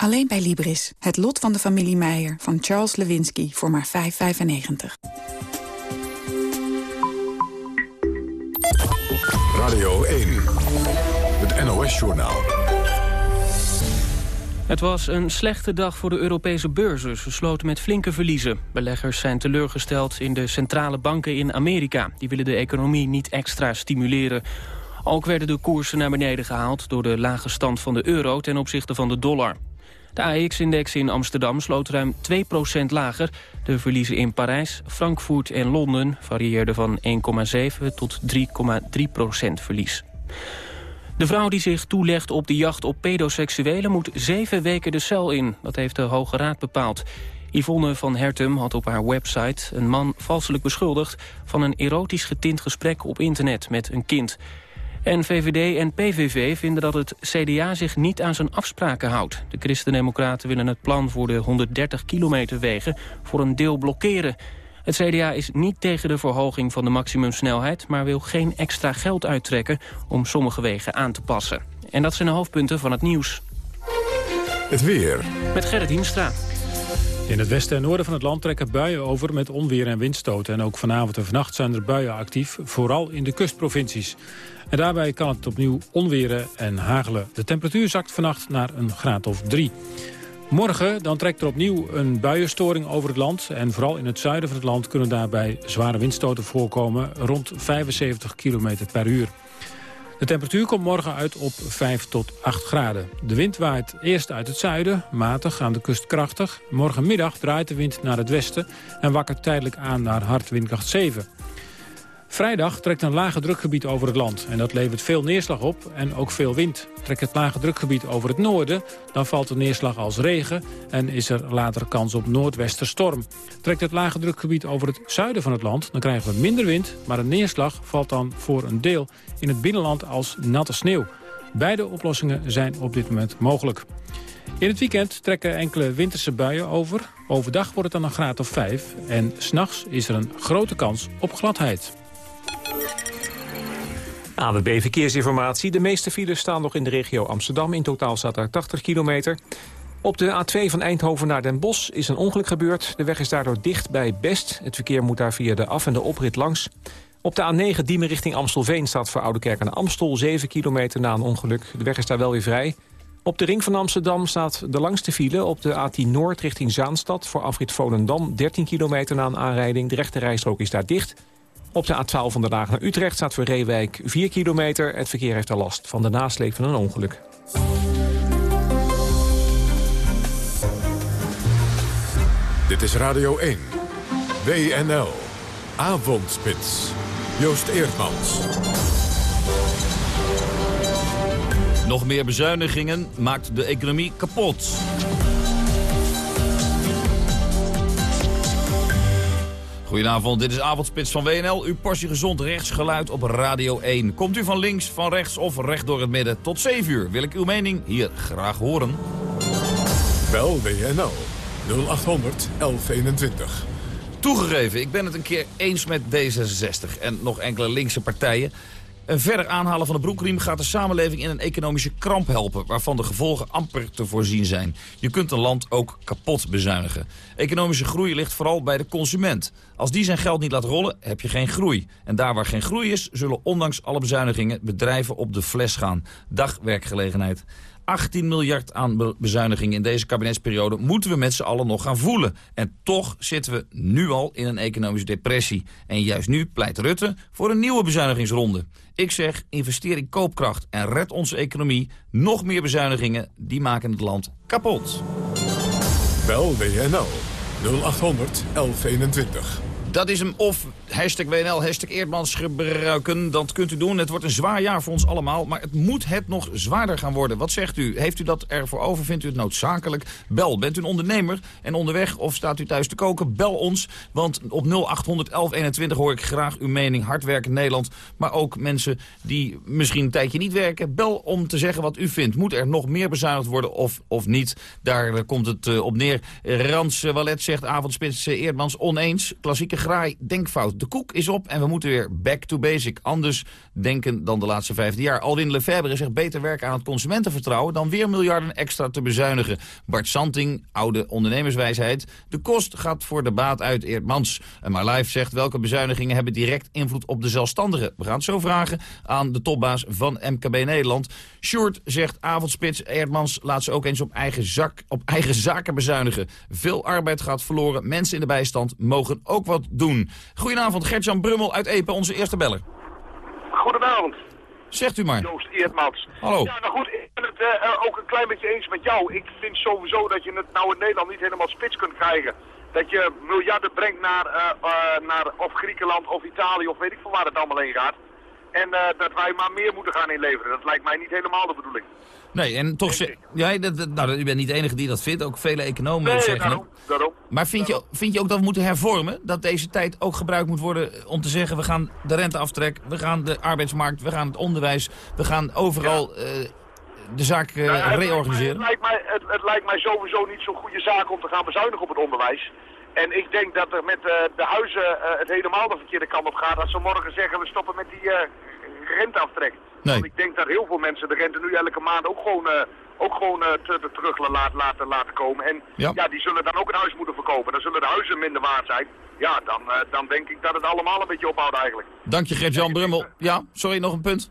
Alleen bij Libris. Het lot van de familie Meijer van Charles Lewinsky voor maar 5,95. Radio 1. Het NOS-journaal. Het was een slechte dag voor de Europese beurzen. Ze sloten met flinke verliezen. Beleggers zijn teleurgesteld in de centrale banken in Amerika. Die willen de economie niet extra stimuleren. Ook werden de koersen naar beneden gehaald door de lage stand van de euro ten opzichte van de dollar. De AX-index in Amsterdam sloot ruim 2% lager. De verliezen in Parijs, Frankfurt en Londen varieerden van 1,7 tot 3,3% verlies. De vrouw die zich toelegt op de jacht op pedoseksuelen... moet zeven weken de cel in. Dat heeft de Hoge Raad bepaald. Yvonne van Hertum had op haar website een man valselijk beschuldigd... van een erotisch getint gesprek op internet met een kind... En VVD en PVV vinden dat het CDA zich niet aan zijn afspraken houdt. De Christen-Democraten willen het plan voor de 130 kilometer wegen voor een deel blokkeren. Het CDA is niet tegen de verhoging van de maximumsnelheid... maar wil geen extra geld uittrekken om sommige wegen aan te passen. En dat zijn de hoofdpunten van het nieuws. Het weer. Met Gerrit Hiemstra. In het westen en noorden van het land trekken buien over met onweer en windstoten. En ook vanavond en vannacht zijn er buien actief, vooral in de kustprovincies. En daarbij kan het opnieuw onweren en hagelen. De temperatuur zakt vannacht naar een graad of drie. Morgen dan trekt er opnieuw een buienstoring over het land. En vooral in het zuiden van het land kunnen daarbij zware windstoten voorkomen... rond 75 km per uur. De temperatuur komt morgen uit op 5 tot 8 graden. De wind waait eerst uit het zuiden, matig, aan de kust krachtig. Morgenmiddag draait de wind naar het westen en wakkert tijdelijk aan naar hard windkracht 7. Vrijdag trekt een lage drukgebied over het land. En dat levert veel neerslag op en ook veel wind. Trekt het lage drukgebied over het noorden, dan valt de neerslag als regen... en is er later kans op noordwesterstorm. Trekt het lage drukgebied over het zuiden van het land... dan krijgen we minder wind, maar de neerslag valt dan voor een deel... in het binnenland als natte sneeuw. Beide oplossingen zijn op dit moment mogelijk. In het weekend trekken enkele winterse buien over. Overdag wordt het dan een graad of 5. En s'nachts is er een grote kans op gladheid. AWB Verkeersinformatie. De meeste files staan nog in de regio Amsterdam. In totaal staat er 80 kilometer. Op de A2 van Eindhoven naar Den Bosch is een ongeluk gebeurd. De weg is daardoor dicht bij Best. Het verkeer moet daar via de af- en de oprit langs. Op de A9 Diemen richting Amstelveen staat voor Oudekerk aan Amstel... 7 kilometer na een ongeluk. De weg is daar wel weer vrij. Op de ring van Amsterdam staat de langste file op de A10 Noord richting Zaanstad... voor afrit Volendam, 13 kilometer na een aanrijding. De rechte rijstrook is daar dicht... Op de A12 van de Haag naar Utrecht staat voor Reewijk 4 kilometer. Het verkeer heeft er last van de nasleep van een ongeluk. Dit is Radio 1. WNL. Avondspits. Joost Eerdmans. Nog meer bezuinigingen maakt de economie kapot. Goedenavond, dit is Avondspits van WNL. Uw portie gezond rechtsgeluid op Radio 1. Komt u van links, van rechts of recht door het midden? Tot 7 uur wil ik uw mening hier graag horen. Bel WNL 0800 1121. Toegegeven, ik ben het een keer eens met D66 en nog enkele linkse partijen. Een verder aanhalen van de broekriem gaat de samenleving in een economische kramp helpen... waarvan de gevolgen amper te voorzien zijn. Je kunt een land ook kapot bezuinigen. Economische groei ligt vooral bij de consument. Als die zijn geld niet laat rollen, heb je geen groei. En daar waar geen groei is, zullen ondanks alle bezuinigingen... bedrijven op de fles gaan. Dagwerkgelegenheid. 18 miljard aan bezuinigingen in deze kabinetsperiode moeten we met z'n allen nog gaan voelen. En toch zitten we nu al in een economische depressie. En juist nu pleit Rutte voor een nieuwe bezuinigingsronde. Ik zeg, investeer in koopkracht en red onze economie. Nog meer bezuinigingen, die maken het land kapot. Bel WNL 0800 1121. Dat is hem of hashtag WNL, hashtag Eerdmans gebruiken. Dat kunt u doen. Het wordt een zwaar jaar voor ons allemaal. Maar het moet het nog zwaarder gaan worden. Wat zegt u? Heeft u dat ervoor over? Vindt u het noodzakelijk? Bel. Bent u een ondernemer en onderweg of staat u thuis te koken? Bel ons. Want op 0800 1121 hoor ik graag uw mening. Hard werken Nederland. Maar ook mensen die misschien een tijdje niet werken. Bel om te zeggen wat u vindt. Moet er nog meer bezuinigd worden of, of niet? Daar komt het uh, op neer. Rans Wallet zegt avondspits uh, Eerdmans oneens. Klassieke graai denkfout. De koek is op en we moeten weer back to basic. Anders denken dan de laatste vijfde jaar. Alwin Lefebvre zegt beter werken aan het consumentenvertrouwen... dan weer miljarden extra te bezuinigen. Bart Santing, oude ondernemerswijsheid. De kost gaat voor de baat uit Eerdmans. En Maar Live zegt welke bezuinigingen hebben direct invloed op de zelfstandigen. We gaan het zo vragen aan de topbaas van MKB Nederland. Short zegt avondspits Eerdmans laat ze ook eens op eigen, zak, op eigen zaken bezuinigen. Veel arbeid gaat verloren. Mensen in de bijstand mogen ook wat doen. Goedenavond, Gertjan Brummel uit Epe, onze eerste beller. Goedenavond. Zegt u maar. Joost Eerdmans. Hallo. Ja, nou goed, ik ben het uh, ook een klein beetje eens met jou. Ik vind sowieso dat je het nou in Nederland niet helemaal spits kunt krijgen. Dat je miljarden brengt naar, uh, uh, naar of Griekenland of Italië of weet ik veel waar het allemaal heen gaat. En dat wij maar meer moeten gaan inleveren. Dat lijkt mij niet helemaal de bedoeling. Nee, en toch... Zeg, ja, dat, nou, u bent niet de enige die dat vindt. Ook vele economen nee, zeggen daarom, daarom, Maar vind, Je, vind je ook dat we moeten hervormen? Dat deze tijd ook gebruikt moet worden om te zeggen... we gaan de renteaftrek, we gaan de arbeidsmarkt, we gaan het onderwijs... we gaan overal ja. uh, de zaak uh, nou, het reorganiseren? Lijkt mij, het, lijkt mij, het, het, lijkt mij sowieso niet zo'n goede zaak om te gaan bezuinigen op het onderwijs. En ik denk dat er met uh, de huizen het helemaal de verkeerde kant op gaat... als ze morgen zeggen we stoppen met die renteaftrek. Nee. Want ik denk dat heel veel mensen de rente nu elke maand ook gewoon, uh, ook gewoon uh, te, te terug laat, laten, laten komen. En ja. ja. die zullen dan ook een huis moeten verkopen. Dan zullen de huizen minder waard zijn. Ja, dan, uh, dan denk ik dat het allemaal een beetje ophoudt eigenlijk. Dank je, Gert-Jan Brummel. Ja, sorry, nog een punt?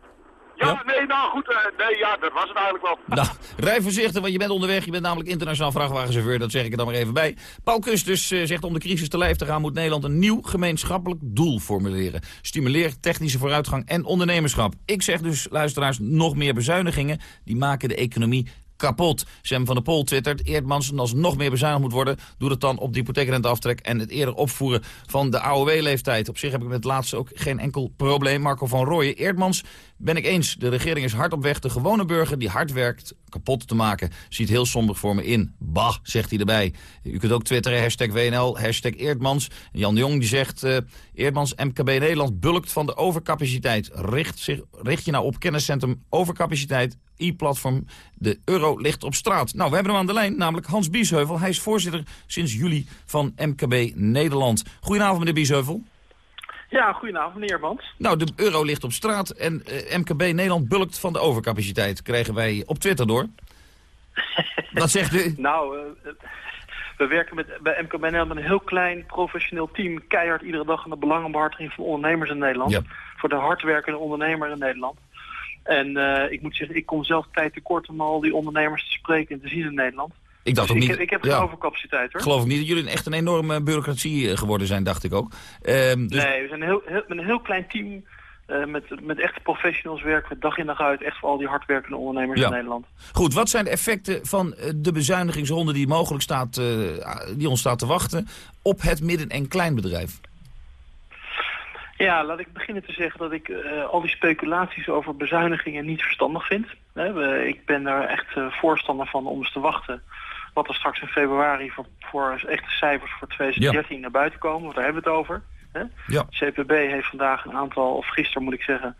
Ja, ja, nee, nou goed, nee, ja, dat was het eigenlijk wel. Nou, rij voorzichtig, want je bent onderweg. Je bent namelijk internationaal vrachtwagenchauffeur, dat zeg ik er dan maar even bij. Paul Kus dus zegt om de crisis te lijf te gaan... moet Nederland een nieuw gemeenschappelijk doel formuleren. Stimuleer technische vooruitgang en ondernemerschap. Ik zeg dus, luisteraars, nog meer bezuinigingen. Die maken de economie kapot. Sam van der Pol twittert, Eerdmansen als nog meer bezuinigd moet worden... doe het dan op de hypotheekrenteaftrek en het eerder opvoeren van de AOW-leeftijd. Op zich heb ik met het laatste ook geen enkel probleem. Marco van Rooyen, Eerdmans ben ik eens. De regering is hard op weg de gewone burger die hard werkt kapot te maken. Ziet heel somber voor me in. Bah, zegt hij erbij. U kunt ook twitteren, hashtag WNL, hashtag Eerdmans. Jan de Jong die zegt, uh, Eerdmans MKB Nederland bulkt van de overcapaciteit. Richt, zich, richt je nou op kenniscentrum overcapaciteit e-platform. De euro ligt op straat. Nou, we hebben hem aan de lijn, namelijk Hans Biesheuvel. Hij is voorzitter sinds juli van MKB Nederland. Goedenavond, meneer Biesheuvel. Ja, goedenavond, meneer Mans. Nou, de euro ligt op straat en uh, MKB Nederland bulkt van de overcapaciteit. Kregen wij op Twitter door. Wat zegt u? Nou, uh, we werken met, bij MKB Nederland met een heel klein professioneel team. Keihard iedere dag aan de belangenbehartiging van ondernemers in Nederland. Ja. Voor de hardwerkende ondernemer in Nederland. En uh, ik moet zeggen, ik kom zelf tijd tekort om al die ondernemers te spreken en te zien in Nederland. Ik dacht dus ook ik, niet... ik heb ja. geen overcapaciteit hoor. Geloof ik niet dat jullie echt een enorme bureaucratie geworden zijn, dacht ik ook. Um, dus... Nee, we zijn heel, heel, met een heel klein team... Uh, met, met echte professionals werken we dag in dag uit. Echt voor al die hardwerkende ondernemers ja. in Nederland. Goed, wat zijn de effecten van de bezuinigingsronde die mogelijk staat, uh, die ons staat te wachten op het midden- en kleinbedrijf? Ja, laat ik beginnen te zeggen dat ik uh, al die speculaties over bezuinigingen niet verstandig vind. We, ik ben er echt uh, voorstander van om eens te wachten wat er straks in februari voor, voor echte cijfers voor 2013 ja. naar buiten komen. Want daar hebben we het over. Ja. CPB heeft vandaag een aantal, of gisteren moet ik zeggen,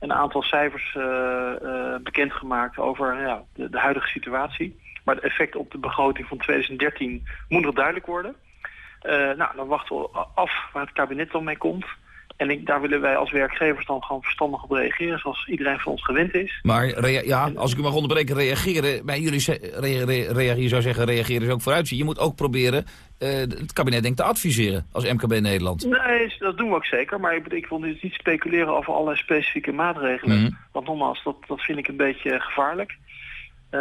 een aantal cijfers uh, bekendgemaakt over ja, de, de huidige situatie. Maar het effect op de begroting van 2013 moet nog duidelijk worden. nou, dan wachten we af waar het kabinet dan mee komt. En ik, daar willen wij als werkgevers dan gewoon verstandig op reageren, zoals iedereen van ons gewend is. Maar ja, als ik u mag onderbreken, reageren. Bij jullie je zou zeggen, reageren is ook vooruitzien. Je moet ook proberen uh, het kabinet denkt te adviseren als MKB Nederland. Nee, dat doen we ook zeker. Maar ik, ik wil dus niet speculeren over allerlei specifieke maatregelen. Mhm. Want nogmaals, dat, dat vind ik een beetje gevaarlijk. Uh,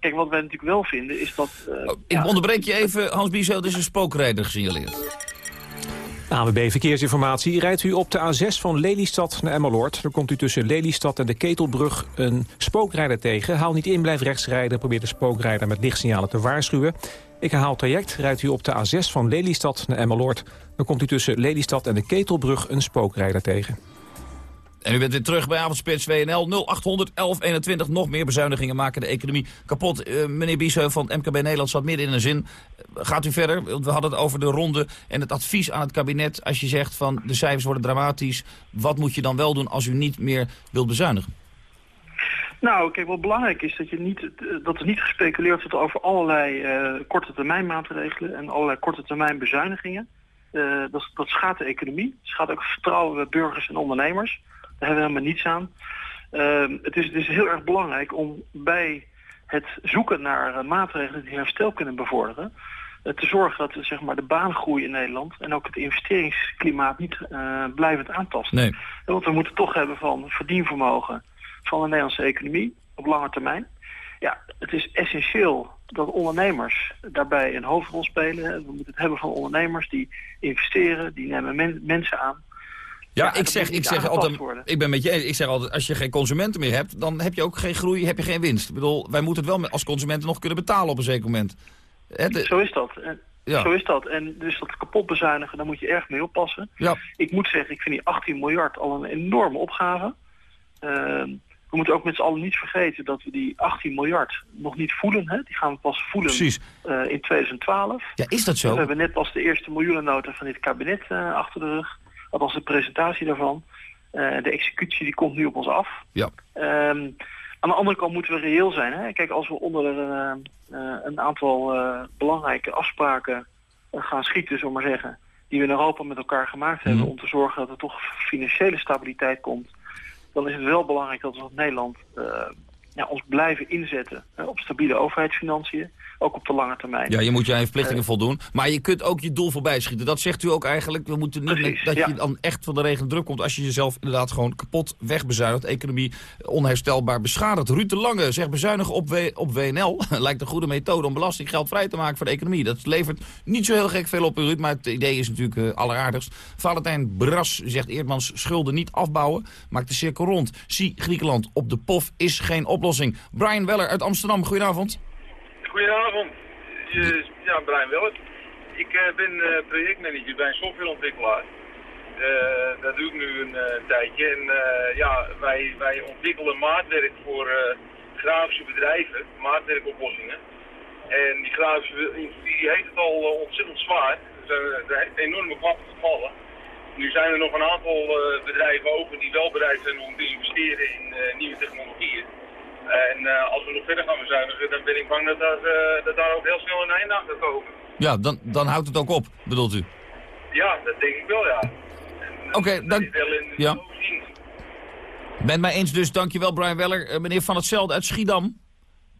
kijk, wat wij natuurlijk wel vinden is dat... Uh, ik onderbreek je even, Hans Biesel, er is een spookrijder gesignaleerd. AWB Verkeersinformatie. Rijdt u op de A6 van Lelystad naar Emmeloord... dan komt u tussen Lelystad en de Ketelbrug een spookrijder tegen. Haal niet in, blijf rechts rijden. Probeer de spookrijder met lichtsignalen te waarschuwen. Ik herhaal traject. Rijdt u op de A6 van Lelystad naar Emmeloord... dan komt u tussen Lelystad en de Ketelbrug een spookrijder tegen. En u bent weer terug bij Avondspits WNL 0800 1121. Nog meer bezuinigingen maken de economie kapot. Uh, meneer Biesheuvel van MKB Nederland zat midden in een zin. Gaat u verder? We hadden het over de ronde en het advies aan het kabinet. Als je zegt van de cijfers worden dramatisch. Wat moet je dan wel doen als u niet meer wilt bezuinigen? Nou, kijk, wat belangrijk is dat, je niet, dat er niet gespeculeerd wordt over allerlei uh, korte termijn maatregelen en allerlei korte termijn bezuinigingen. Dat, dat schaadt de economie. Het schaadt ook vertrouwen bij burgers en ondernemers. Daar hebben we helemaal niets aan. Uh, het, is, het is heel erg belangrijk om bij het zoeken naar uh, maatregelen die herstel kunnen bevorderen... Uh, te zorgen dat zeg maar, de baangroei in Nederland en ook het investeringsklimaat niet uh, blijvend aantasten. Nee. Want we moeten toch hebben van verdienvermogen van de Nederlandse economie op lange termijn. Ja, het is essentieel dat ondernemers daarbij een hoofdrol spelen. We moeten het hebben van ondernemers die investeren, die nemen men mensen aan. Ja, ik zeg, ik zeg altijd, ik ben met je ik zeg altijd, als je geen consumenten meer hebt, dan heb je ook geen groei, heb je geen winst. Ik bedoel, wij moeten het wel als consumenten nog kunnen betalen op een zeker moment. Zo is dat. Ja. Zo is dat. En dus dat kapot bezuinigen, daar moet je erg mee oppassen. Ja. Ik moet zeggen, ik vind die 18 miljard al een enorme opgave. Uh, we moeten ook met z'n allen niet vergeten dat we die 18 miljard nog niet voelen. Hè? Die gaan we pas voelen uh, in 2012. Ja, is dat zo? We hebben net pas de eerste miljoenennota van dit kabinet uh, achter de rug. Althans de presentatie daarvan. Uh, de executie die komt nu op ons af. Ja. Um, aan de andere kant moeten we reëel zijn. Hè? Kijk, als we onder uh, uh, een aantal belangrijke afspraken gaan schieten, zullen maar zeggen... die we in Europa met elkaar gemaakt hebben... Mm. om te zorgen dat er toch financiële stabiliteit komt... dan is het wel belangrijk dat we als Nederland ja, ons blijven inzetten op stabiele overheidsfinanciën ook op de lange termijn. Ja, je moet je aan je verplichtingen uh, voldoen. Maar je kunt ook je doel voorbij schieten. Dat zegt u ook eigenlijk. We moeten niet Precies, dat ja. je dan echt van de regen druk komt... als je jezelf inderdaad gewoon kapot wegbezuinigt. Economie onherstelbaar beschadigd. Ruud de Lange zegt bezuinigen op, w op WNL. Lijkt een goede methode om belastinggeld vrij te maken voor de economie. Dat levert niet zo heel gek veel op, Ruud. Maar het idee is natuurlijk uh, alleraardigst. Valentijn Bras zegt Eerdmans schulden niet afbouwen. Maakt de cirkel rond. Zie Griekenland op de pof is geen oplossing. Brian Weller uit Amsterdam, goedenavond. Goedenavond. Je, ja, Brian Willert. Ik uh, ben uh, projectmanager bij een softwareontwikkelaar. Uh, dat doe ik nu een tijdje. En ja, wij, wij ontwikkelen maatwerk voor grafische bedrijven, maatwerkoplossingen. En die grafische industrie heeft het al ontzettend zwaar. Er zijn enorme klappen gevallen. Nu zijn er nog een aantal bedrijven open die wel bereid zijn om te investeren in nieuwe technologieën. En uh, als we nog verder gaan bezuinigen, dan ben ik bang dat, dat, uh, dat daar ook heel snel een einde aan gaat komen. Ja, dan, dan houdt het ook op, bedoelt u? Ja, dat denk ik wel, ja. Oké, okay, dan... Ja. Ben mij eens dus, dankjewel Brian Weller. Uh, meneer Van Hetzelfde uit Schiedam.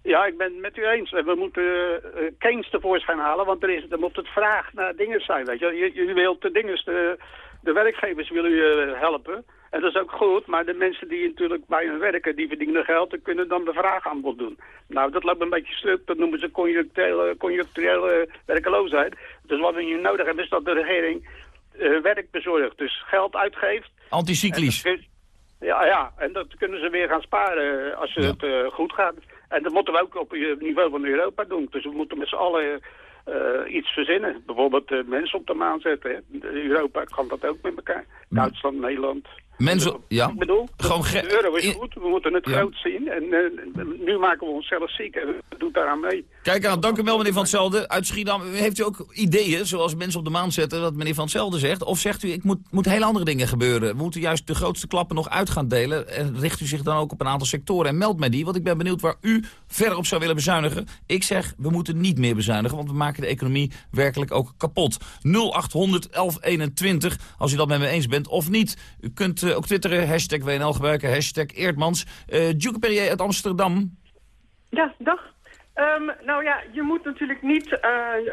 Ja, ik ben het met u eens. We moeten uh, Keynes tevoorschijn halen, want er, is, er moet het vraag naar dingen zijn. Weet je. Je, je wilt de dingen, de, de werkgevers willen u helpen. En dat is ook goed, maar de mensen die natuurlijk bij hun werken, die verdienen geld en kunnen dan de vraag aan bod doen. Nou, dat loopt een beetje stuk, dat noemen ze conjuncturele, conjuncturele werkeloosheid. Dus wat we nu nodig hebben is dat de regering uh, werk bezorgt, dus geld uitgeeft. Anticyclisch. Ja, ja, en dat kunnen ze weer gaan sparen als ja. het uh, goed gaat. En dat moeten we ook op het niveau van Europa doen. Dus we moeten met z'n allen uh, iets verzinnen. Bijvoorbeeld mensen op de maan zetten. Hè. Europa kan dat ook met elkaar. Duitsland, Nederland. Mensen, ja. Ik bedoel, Gewoon ge- de euro is goed, we moeten het Ja. groot zien. En eh, nu maken we onszelf ziek en we doen daaraan mee. Kijk aan, dank u wel meneer Van Hetzelfde. Uit Schiedam, heeft u ook ideeën, zoals mensen op de maan zetten, wat meneer Van Hetzelfde zegt? Of zegt u, ik moet, moet hele andere dingen gebeuren? We moeten juist de grootste klappen nog uit gaan delen. En richt u zich dan ook op een aantal sectoren en meld mij die. Want ik ben benieuwd waar u verder op zou willen bezuinigen. Ik zeg, we moeten niet meer bezuinigen, want we maken de economie werkelijk ook kapot. 0800 1121, als u dat met me eens bent of niet. U kunt eh, ook twitteren, hashtag WNL gebruiken, hashtag Eerdmans. Uh, Duke Perrier uit Amsterdam. Ja, dag. Ehm, nou ja, je moet natuurlijk niet uh,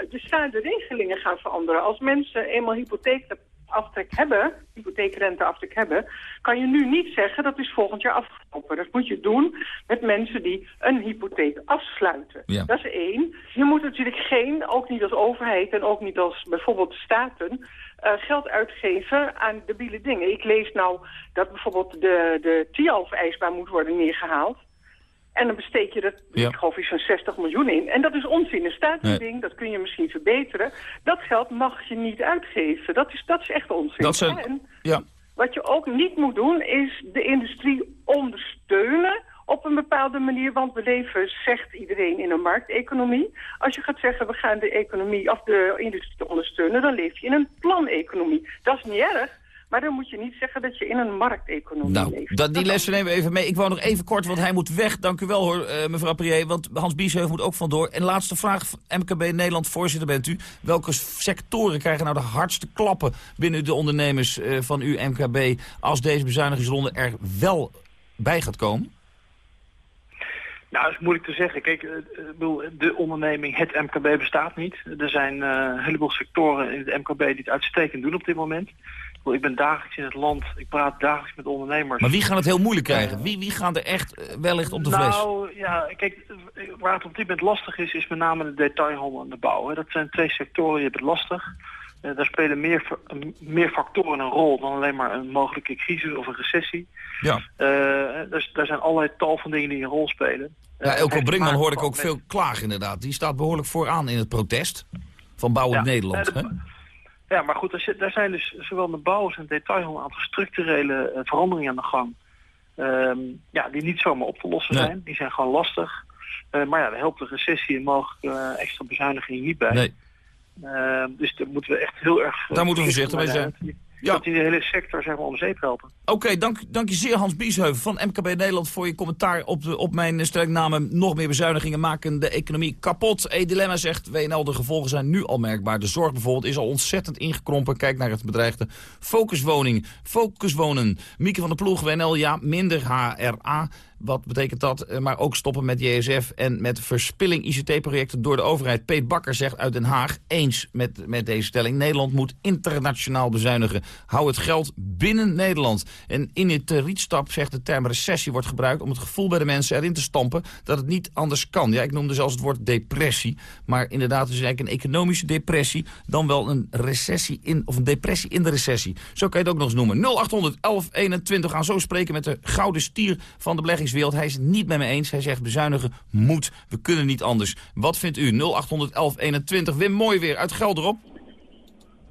de staande regelingen gaan veranderen. Als mensen eenmaal hypotheekaftrek hebben, hypotheekrenteaftrek hebben, kan je nu niet zeggen dat is volgend jaar afgelopen. Dat moet je doen met mensen die een hypotheek afsluiten. Ja. Dat is één. Je moet natuurlijk geen, ook niet als overheid en ook niet als bijvoorbeeld de staten, uh, geld uitgeven aan debiele dingen. Ik lees nou dat bijvoorbeeld de, de Tialf-ijsbaan moet worden neergehaald. En dan besteed je er, Ja. ik geloof, iets van 60 miljoen in. En dat is onzin. Een staatsding, Nee. dat kun je misschien verbeteren. Dat geld mag je niet uitgeven. Dat is, dat is echt onzin. Dat zijn, En ja. wat je ook niet moet doen, is de industrie ondersteunen op een bepaalde manier. Want we leven, zegt iedereen, in een markteconomie. Als je gaat zeggen, we gaan de economie of de industrie ondersteunen... dan leef je in een planeconomie. Dat is niet erg. Maar dan moet je niet zeggen dat je in een markteconomie Nou, leeft. dat, die lessen nemen we even mee. Ik wou nog even kort, want hij moet weg. Dank u wel hoor, eh, mevrouw Prier. Want Hans Biesheuvel moet ook vandoor. En laatste vraag, MKB Nederland, voorzitter bent u. Welke sectoren krijgen nou de hardste klappen binnen de ondernemers eh, van uw MKB... als deze bezuinigingsronde er wel bij gaat komen? Nou, dat is moeilijk te zeggen. Kijk, eh, ik bedoel, de onderneming, het MKB bestaat niet. Er zijn eh, een heleboel sectoren in het MKB die het uitstekend doen op dit moment. Ik, ben dagelijks in het land, ik praat dagelijks met ondernemers. Maar wie gaan het heel moeilijk krijgen? Wie, wie gaan er echt eh, wellicht op de fles? Nou, ja, kijk, waar het op dit moment lastig is, is met name de detailhandel en de bouw. Hè. Dat zijn twee sectoren die het lastig. Eh, daar spelen meer, meer factoren een rol dan alleen maar een mogelijke crisis of een recessie. Ja. Eh, dus, daar zijn allerlei tal van dingen die een rol spelen. Ja, Elko Brinkman maken hoor ik ook met- veel klagen inderdaad. Die staat behoorlijk vooraan in het protest van Bouwend Ja. Nederland. Ja, hè? Ja, maar goed, er zit- daar zijn dus zowel in de bouw als in de detailhandel een aantal structurele eh, veranderingen aan de gang. Ehm, ja, die niet zomaar op te lossen Nee. zijn. Die zijn gewoon lastig. Eh, maar ja, daar helpt de recessie en mogelijke eh, extra bezuinigingen niet bij. Nee. Ehm, dus daar moeten we echt heel erg... Daar moeten we voorzichtig mee zijn. Ja. dat die de hele sector zeg maar, om zeep helpen. Oké, dank, dank je zeer Hans Biesheuvel van MKB Nederland voor je commentaar op, de, op mijn stellingname. Nog meer bezuinigingen maken de economie kapot. E-Dilemma zegt WNL, de gevolgen zijn nu al merkbaar. De zorg bijvoorbeeld is al ontzettend ingekrompen. Kijk naar het bedreigde focuswoning. Focuswonen. Mieke van der Ploeg, WNL, ja, minder HRA. Wat betekent dat? Eh, Maar ook stoppen met JSF en met verspilling ICT-projecten door de overheid. Peet Bakker zegt uit Den Haag, eens met, met deze stelling. Nederland moet internationaal bezuinigen. Hou het geld binnen Nederland. En in het uh, rietstap zegt de term recessie wordt gebruikt... om het gevoel bij de mensen erin te stampen dat het niet anders kan. Ja, ik noemde zelfs het woord depressie. Maar inderdaad, het is eigenlijk een economische depressie... dan wel een recessie in, of een depressie in de recessie. Zo kan je het ook nog eens noemen. 0800 1121 gaan zo spreken met de gouden stier van de Hij is het niet met me eens. Hij zegt bezuinigen moet. We kunnen niet anders. Wat vindt u? 0800 1121. Wim Mooi weer uit Gelderop.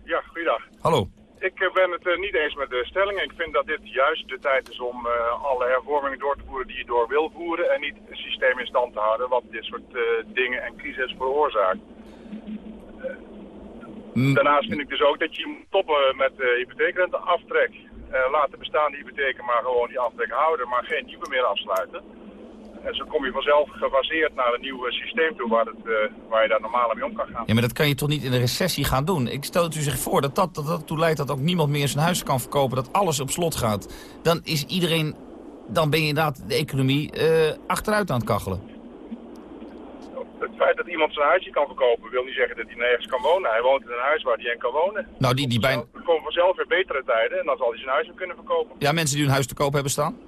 Ja, goeiedag. Hallo. Ik eh, ben het eh, niet eens met de stelling. Ik vind dat dit juist de tijd is om eh, alle hervormingen door te voeren die je door wil voeren. En niet een systeem in stand te houden wat dit soort dingen en crisis veroorzaakt. Daarnaast vind ik dus ook dat je moet stoppen met de hypotheekrenteaftrek. Eh laat de bestaande hypotheken maar gewoon die aftrek houden, maar geen nieuwe meer afsluiten. En zo kom je vanzelf gebaseerd naar een nieuw systeem toe waar, het, eh, waar je daar normaal mee om kan gaan. Ja, maar dat kan je toch niet in een recessie gaan doen? Ik stel het u zich voor dat dat, dat, dat ertoe leidt dat ook niemand meer zijn huis kan verkopen, dat alles op slot gaat. Dan is iedereen, dan ben je inderdaad de economie eh, achteruit aan het kachelen. Het feit dat iemand zijn huisje kan verkopen wil niet zeggen dat hij nergens kan wonen. Hij woont in een huis waar hij in kan wonen. Nou, die, die bijna, Er komen vanzelf weer betere tijden en dan zal hij zijn huis weer kunnen verkopen. ja, mensen die hun huis te koop hebben staan.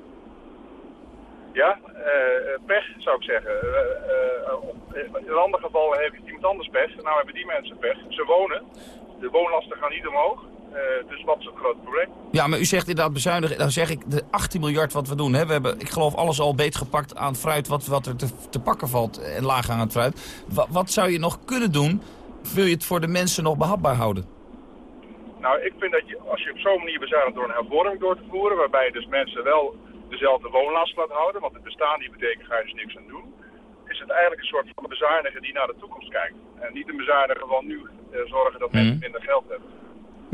Ja, eh, pech zou ik zeggen. Eh, eh, op- in een ander geval heeft iemand anders pech. Nou hebben die mensen pech. Ze wonen. De woonlasten gaan niet omhoog. Eh, dus wat is het grote probleem? Ja, maar u zegt inderdaad bezuinigen. Dan zeg ik de 18 miljard wat we doen. Hè. We hebben, ik geloof, alles al beetgepakt aan fruit wat, wat er te, te pakken valt. En laag aan het fruit. Wa- wat zou je nog kunnen doen? Wil je het voor de mensen nog behapbaar houden? Nou, ik vind dat je, als je op zo'n manier bezuinigt door een hervorming door te voeren, waarbij je dus mensen wel dezelfde woonlast laat houden, want het bestaande hypotheken ga je dus niks aan doen, is het eigenlijk een soort van bezuinigen die naar de toekomst kijkt. En niet een bezuinigen van nu eh, zorgen dat mensen minder geld hebben.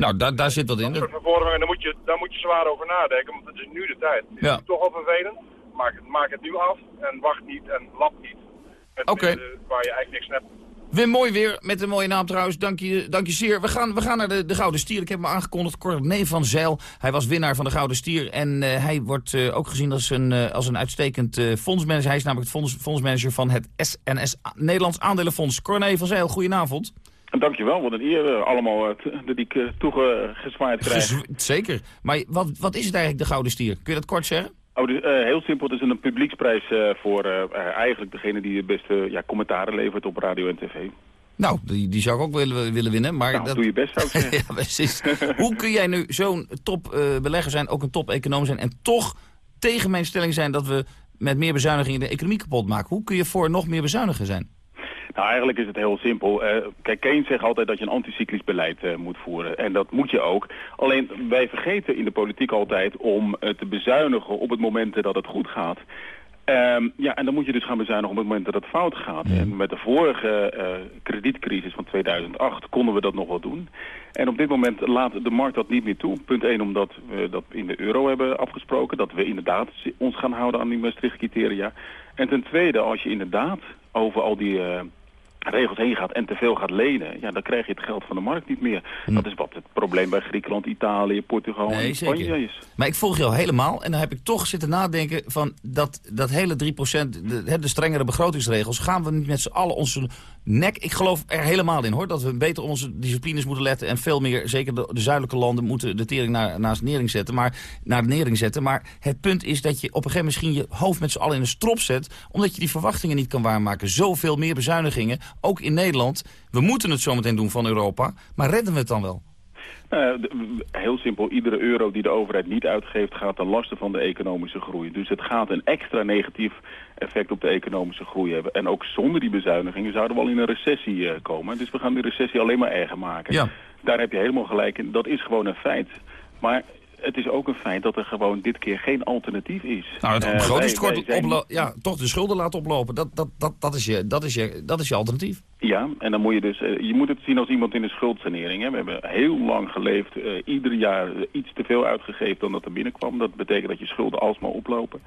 Nou, daar, daar zit wat in. Dat daar moet, je, daar moet je zwaar over nadenken, want het is nu de tijd. Het is Ja. toch al vervelend. Maak het, maak het nu af en wacht niet en lap niet. Met Oké. middelen waar je eigenlijk niks hebt. Wim, mooi weer. Met een mooie naam trouwens. Dank je, dank je zeer. We gaan, we gaan naar de, de Gouden Stier. Ik heb hem aangekondigd. Corné van Zeil. Hij was winnaar van de Gouden Stier. En eh, hij wordt eh, ook gezien als een, eh, als een uitstekend eh, fondsmanager. Hij is namelijk het fonds, fondsmanager van het SNS Nederlands Aandelenfonds. Corné van Zeil, goedenavond. Dankjewel, wat een eer eh, allemaal eh, dat ik eh, toegezwaaid krijg. Zeker. Maar wat, wat is het eigenlijk, de Gouden Stier? Kun je dat kort zeggen? Oh, dus, heel simpel, het is een publieksprijs voor eigenlijk degene die de beste ja, commentaren levert op radio en tv. Nou, die, die zou ik ook willen, willen winnen. Maar Nou, dat... doe je best, zeggen. ja, precies. Hoe kun jij nu zo'n top-belegger zijn, ook een top-econoom zijn... en toch tegen mijn stelling zijn dat we met meer bezuinigingen de economie kapot maken? Hoe kun je voor nog meer bezuinigen zijn? Nou, eigenlijk is het heel simpel. Eh, kijk, Keynes zegt altijd dat je een anticyclisch beleid eh, moet voeren. En dat moet je ook. Alleen, wij vergeten in de politiek altijd om eh, te bezuinigen op het moment dat het goed gaat. Ehm, ja, en dan moet je dus gaan bezuinigen op het moment dat het fout gaat. En met de vorige kredietcrisis van 2008 konden we dat nog wel doen. En op dit moment laat de markt dat niet meer toe. Punt 1 omdat we dat in de euro hebben afgesproken. Dat we inderdaad ons gaan houden aan die Maastricht-criteria. En ten tweede, als je inderdaad over al die regels heen gaat en te veel gaat lenen... Ja, dan krijg je het geld van de markt niet meer. Dat is wat het probleem bij Griekenland, Italië, Portugal Nee, en zeker. Spanje is. Maar ik volg jou helemaal en dan heb ik toch zitten nadenken van dat, dat hele 3%, de, de strengere begrotingsregels, gaan we niet met z'n allen onze nek, ik geloof er helemaal in hoor, dat we beter onze disciplines moeten letten en veel meer, zeker de, de zuidelijke landen, moeten de tering naar, naast nering zetten, maar, naar de nering zetten. Maar het punt is dat je op een gegeven moment misschien je hoofd met z'n allen in een strop zet, omdat je die verwachtingen niet kan waarmaken. Zoveel meer bezuinigingen, ook in Nederland. We moeten het zometeen doen van Europa, maar redden we het dan wel? Eh, heel simpel, iedere euro die de overheid niet uitgeeft gaat ten laste van de economische groei. Dus het gaat een extra negatief effect op de economische groei hebben. En ook zonder die bezuinigingen zouden we al in een recessie eh, komen. Dus we gaan die recessie alleen maar erger maken. Ja. Daar heb je helemaal gelijk in. Dat is gewoon een feit. Maar het is ook een feit dat er gewoon dit keer geen alternatief is. Nou, het Eh, begrotingstekort wij- wij zijn- ja, toch de schulden laten oplopen. Dat, dat, dat, dat, is, je, dat, is, je, dat is je alternatief. Ja, en dan moet je dus, eh, je moet het zien als iemand in de schuldsanering. Hè. We hebben heel lang geleefd, eh, ieder jaar eh, iets te veel uitgegeven dan dat er binnenkwam. Dat betekent dat je schulden alsmaar oplopen.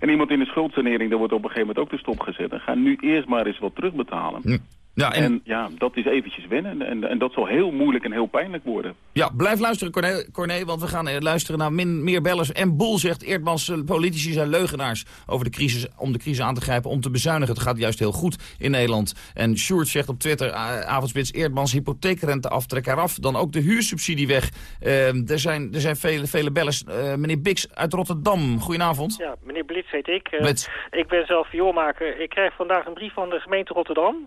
En iemand in de schuldsanering, daar wordt op een gegeven moment ook de stop gezet. En ga nu eerst maar eens wat terugbetalen. Ja, en- en... ja, dat is eventjes wennen. En, en dat zal heel moeilijk en heel pijnlijk worden. Ja, blijf luisteren, Corné, Corné want we gaan eh, luisteren naar min, meer bellers. En Boel zegt, Eerdmans, eh, politici zijn leugenaars over de crisis, om de crisis aan te grijpen, om te bezuinigen. Het gaat juist heel goed in Nederland. En Sjoerd zegt op Twitter, uh, avondspits, Eerdmans, hypotheekrente aftrek eraf, dan ook de huursubsidie weg. Eh, er, zijn, er zijn vele, vele bellers. Eh, meneer Bix uit Rotterdam, goedenavond. Ja, meneer Blitz heet ik. Eh, Blitz. Ik ben zelf vioolmaker. Ik krijg vandaag een brief van de gemeente Rotterdam...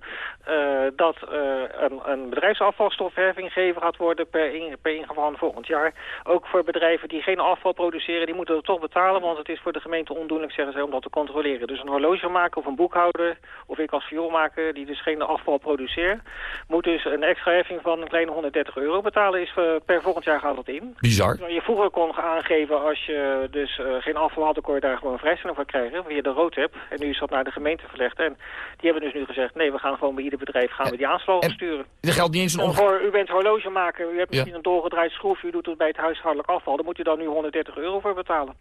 eh, dat eh, een, een bedrijfsafvalstofheffing gegeven gaat worden per, in, per ingang van volgend jaar. Ook voor bedrijven die geen afval produceren, die moeten het toch betalen... want het is voor de gemeente ondoenlijk, zeggen zij, om dat te controleren. Dus een horlogemaker of een boekhouder, of ik als vioolmaker... die dus geen afval produceert, moet dus een extra heffing van een kleine 130 euro betalen. Is, eh, per volgend jaar gaat dat in. Bizar. Terwijl je vroeger kon aangeven als je dus geen afval had, dan kon je daar gewoon vrijstelling voor krijgen via de roodtap. En nu is dat naar de gemeente verlegd. En die hebben dus nu gezegd, nee, we gaan gewoon bij ieder bedrijf gaan we die aanslagen sturen. Er geldt niet eens een u bent horlogemaker, u hebt Ja. misschien een doorgedraaid schroefje, u doet het bij het huishoudelijk afval. Dan moet u dan nu 130 euro voor betalen.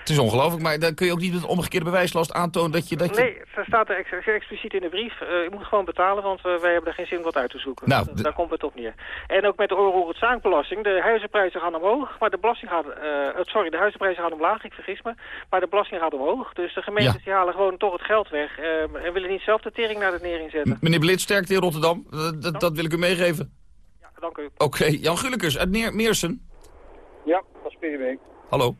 Het is ongelooflijk, maar dan kun je ook niet met een omgekeerde bewijslast aantonen dat je... Dat je... Nee, er staat er ex- expliciet in de brief. eh, u moet gewoon betalen, want eh, wij hebben er geen zin om wat uit te zoeken. Nou, de- Daar komt het op neer. En ook met de onroerend zaakbelasting. De huizenprijzen gaan omhoog, maar de belasting gaat... eh, sorry, de huizenprijzen gaan omlaag, ik vergis me. Maar de belasting gaat omhoog. Dus de gemeentes die halen gewoon toch het geld weg. eh, en willen niet zelf de tering naar de nering zetten. Meneer Blitz, sterkte in Rotterdam. Dat, dat, dat wil ik u meegeven. Dank u. Oké, Jan Gullekers uit Meer Meersen. Ja, dat is Peter Hallo.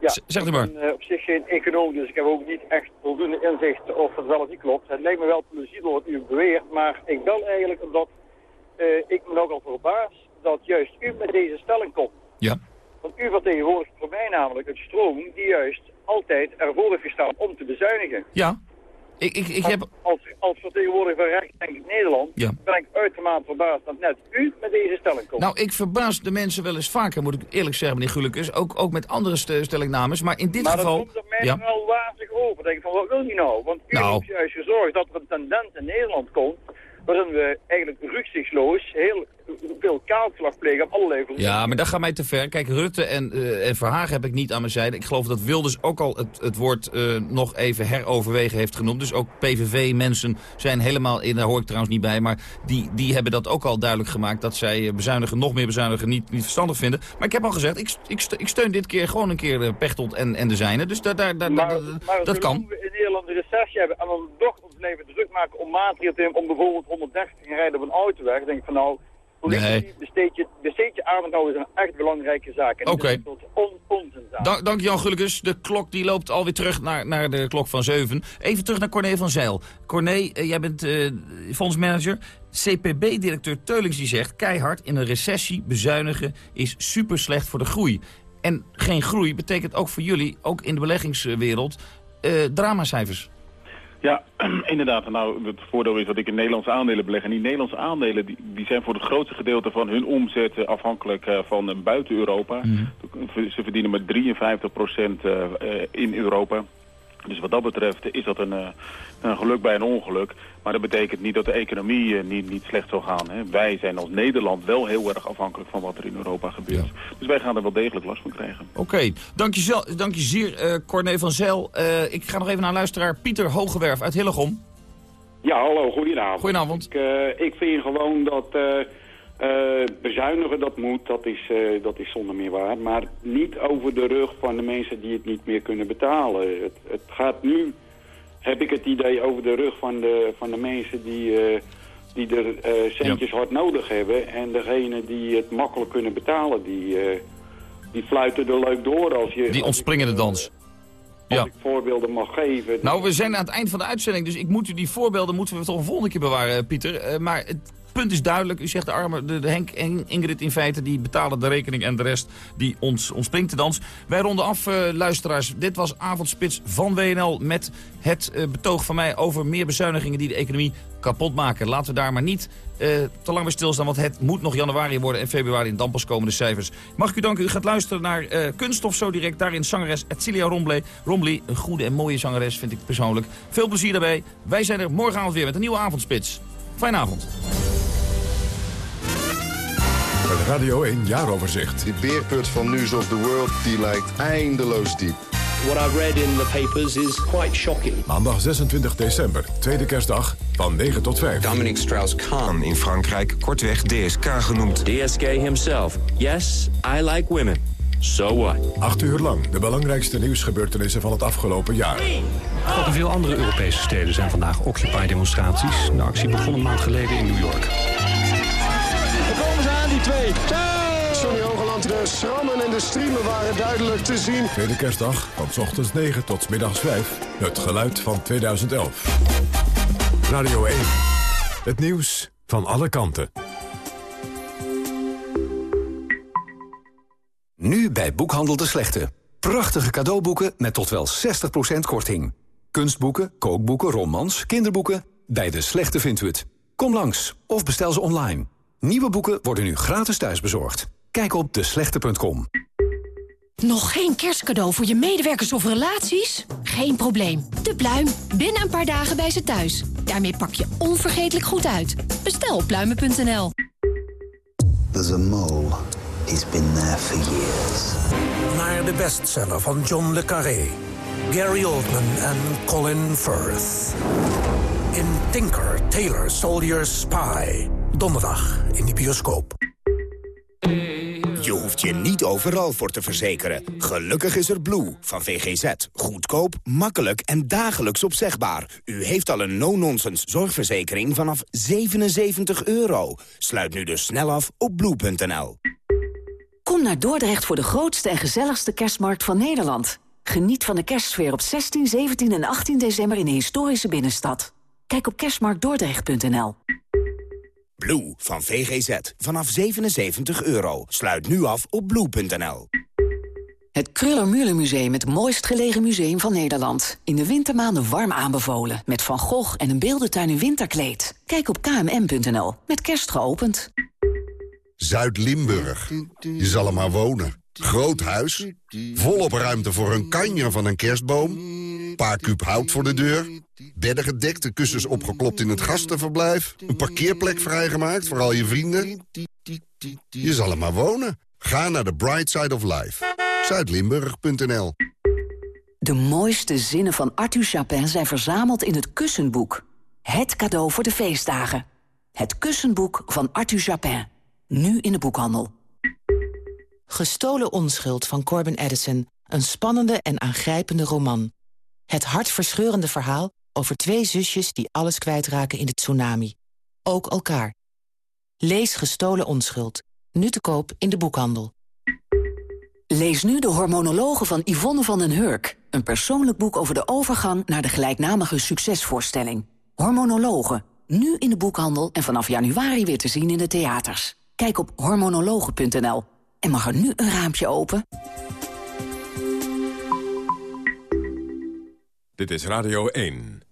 Ja, Z- zegt u ik maar. ben eh, op zich geen econoom, dus ik heb ook niet echt voldoende inzicht of het wel of niet klopt. Het lijkt me wel plausibel wat u beweert, maar ik bel eigenlijk omdat eh, ik me nogal verbaas dat juist u met deze stelling komt. Ja. Want u vertegenwoordigt voor mij namelijk een stroom die juist altijd ervoor heeft gestaan om te bezuinigen. Ja. Ik, ik, ik heb... Als, als vertegenwoordiger van Recht Denk ik Nederland... Ja. ben ik uitermate verbaasd dat net u met deze stelling komt. Nou, ik verbaas de mensen wel eens vaker, moet ik eerlijk zeggen, meneer Gulikes. Ook, ook met andere st- stellingnames. Maar in dit maar geval... dat komt er mij wel wazig over. denk ik van, wat wil je nou? Want u Nou. heeft juist gezorgd dat er een tendens in Nederland komt... waarin we eigenlijk rücksichtloos heel veel kaalslag plegen op allerlei gebieden. Ja, maar dat gaat mij te ver. Kijk, Rutte en, eh en Verhagen heb ik niet aan mijn zijde. Ik geloof dat Wilders ook al het, het woord eh, nog even heroverwegen heeft genoemd. Dus ook PVV-mensen zijn helemaal in, daar hoor ik trouwens niet bij... maar die, die hebben dat ook al duidelijk gemaakt... dat zij eh, bezuinigen, nog meer bezuinigen, niet, niet verstandig vinden. Maar ik heb al gezegd, ik, ik, ste- ik steun dit keer gewoon een keer Pechtold en, en de zijne. Dus daar, daar, daar, Maar, dat- maar dat kan. in Een recessie hebben en dan toch ons leven druk maken om maatregelen te nemen om bijvoorbeeld 130 te rijden op een autoweg, denk ik van nou, politici Nee. besteed, je, besteed je aandacht nou eens aan echt belangrijke niet Oké. een soort on, onzinzaken. Dank, dank Jan Gullikus. De klok die loopt alweer terug naar, naar de klok van 7. Even terug naar Corné van Zeil. Corné, eh, jij bent eh, fondsmanager. CPB-directeur Teulings die zegt... keihard in een recessie bezuinigen is super slecht voor de groei. En geen groei betekent ook voor jullie, ook in de beleggingswereld, eh dramacijfers. Ja, inderdaad. Nou, het voordeel is dat ik in Nederlandse aandelen beleg. En die Nederlandse aandelen die, die zijn voor het grootste gedeelte van hun omzet eh, afhankelijk eh, van buiten Europa. Ze verdienen met 53 procent eh, in Europa. Dus wat dat betreft is dat een, eh, een geluk bij een ongeluk. Maar dat betekent niet dat de economie eh, niet, niet slecht zal gaan. Hè. Wij zijn als Nederland wel heel erg afhankelijk van wat er in Europa gebeurt. Dus wij gaan er wel degelijk last van krijgen. Oké, dank, je zel- dank je zeer, eh Corné van. Eh, ik ga nog even naar luisteraar Pieter Hogewerf uit Hillegom. Ja, hallo, goedenavond. Goedenavond. Ik, eh, ik vind gewoon dat eh, eh, bezuinigen dat moet, dat is, eh, dat is zonder meer waar. Maar niet over de rug van de mensen die het niet meer kunnen betalen. Het, het gaat nu, heb ik het idee, over de rug van de, van de mensen die, eh, die er centjes hard nodig hebben. En degene die het makkelijk kunnen betalen, die, die fluiten er leuk door als je... Die ontspringende dans. Ja. ik voorbeelden mag geven. Nou, we zijn aan het eind van de uitzending, dus ik moet u die voorbeelden moeten we toch een volgende keer bewaren, Pieter. Maar het punt is duidelijk. U zegt de armen, de, Henk en Ingrid in feite, die betalen de rekening en de rest die ons ontspringt de dans. Wij ronden af, eh, luisteraars. Dit was Avondspits van WNL met het eh, betoog van mij over meer bezuinigingen die de economie kapot maken. Laten we daar maar niet eh, te lang bij stilstaan, want het moet nog januari worden en februari in dan pas komen de cijfers. Mag ik u danken? U gaat luisteren naar eh Kunststof zo direct. Daarin zangeres Etcilia Rombley. Rombley, een goede en mooie zangeres vind ik persoonlijk. Veel plezier daarbij. Wij zijn er morgenavond weer met een nieuwe avondspits. Fijne avond. Radio 1 jaaroverzicht. Die beerput van News of the World die lijkt eindeloos diep. What I've read in the papers is quite shocking. Maandag 26 december, tweede kerstdag, van 9 tot 5. Dominic Strauss-Kahn in Frankrijk, kortweg DSK genoemd. DSK himself. Yes, I like women. So what? Acht uur lang de belangrijkste nieuwsgebeurtenissen van het afgelopen jaar. Ook in veel andere Europese steden zijn vandaag Occupy-demonstraties. De actie begon een maand geleden in New York. Johnny Hogeland, de schrammen en de streamen waren duidelijk te zien. Tweede kerstdag, van 's ochtends 9 tot middags 5. Het geluid van 2011. Radio 1. Het nieuws van alle kanten. Nu bij Boekhandel de Slechte. Prachtige cadeauboeken met tot wel 60% korting. Kunstboeken, kookboeken, romans, kinderboeken. Bij de Slechte vindt u het. Kom langs of bestel ze online. Nieuwe boeken worden nu gratis thuisbezorgd. Kijk op deslechte.com. Nog geen kerstcadeau voor je medewerkers of relaties? Geen probleem. De pluim. Binnen een paar dagen bij ze thuis. Daarmee pak je onvergetelijk goed uit. Bestel op pluimen.nl. There's a mole. He's been there for years. Naar de bestseller van John le Carré. Gary Oldman en Colin Firth. In Tinker, Tailor, Soldier, Spy. Donderdag in de bioscoop. Je hoeft je niet overal voor te verzekeren. Gelukkig is er Blue van VGZ. Goedkoop, makkelijk en dagelijks opzegbaar. U heeft al een no-nonsense zorgverzekering vanaf 77 euro. Sluit nu dus snel af op blue.nl. Kom naar Dordrecht voor de grootste en gezelligste kerstmarkt van Nederland. Geniet van de kerstsfeer op 16, 17 en 18 december in de historische binnenstad. Kijk op kerstmarktdordrecht.nl. Blue van VGZ vanaf 77 euro. Sluit nu af op blue.nl. Het Kruller-Müller Museum, het mooist gelegen museum van Nederland. In de wintermaanden warm aanbevolen. Met Van Gogh en een beeldentuin in winterkleed. Kijk op kmm.nl. Met kerst geopend. Zuid-Limburg. Je zal er maar wonen. Groot huis. Volop ruimte voor een kanjer van een kerstboom. Paar kuub hout voor de deur. Bedden gedekt, de kussens opgeklopt in het gastenverblijf. Een parkeerplek vrijgemaakt voor al je vrienden. Je zal er maar wonen. Ga naar de Bright Side of Life. Zuidlimburg.nl De mooiste zinnen van Arthur Chapin zijn verzameld in het Kussenboek. Het cadeau voor de feestdagen. Het Kussenboek van Arthur Chapin. Nu in de boekhandel. Gestolen onschuld van Corbin Edison. Een spannende en aangrijpende roman. Het hartverscheurende verhaal over twee zusjes die alles kwijtraken in de tsunami. Ook elkaar. Lees Gestolen onschuld. Nu te koop in de boekhandel. Lees nu de hormonologen van Yvonne van den Hurk. Een persoonlijk boek over de overgang naar de gelijknamige succesvoorstelling. Hormonologen. Nu in de boekhandel en vanaf januari weer te zien in de theaters. Kijk op hormonologen.nl. En mag er nu een raampje open? Dit is Radio 1.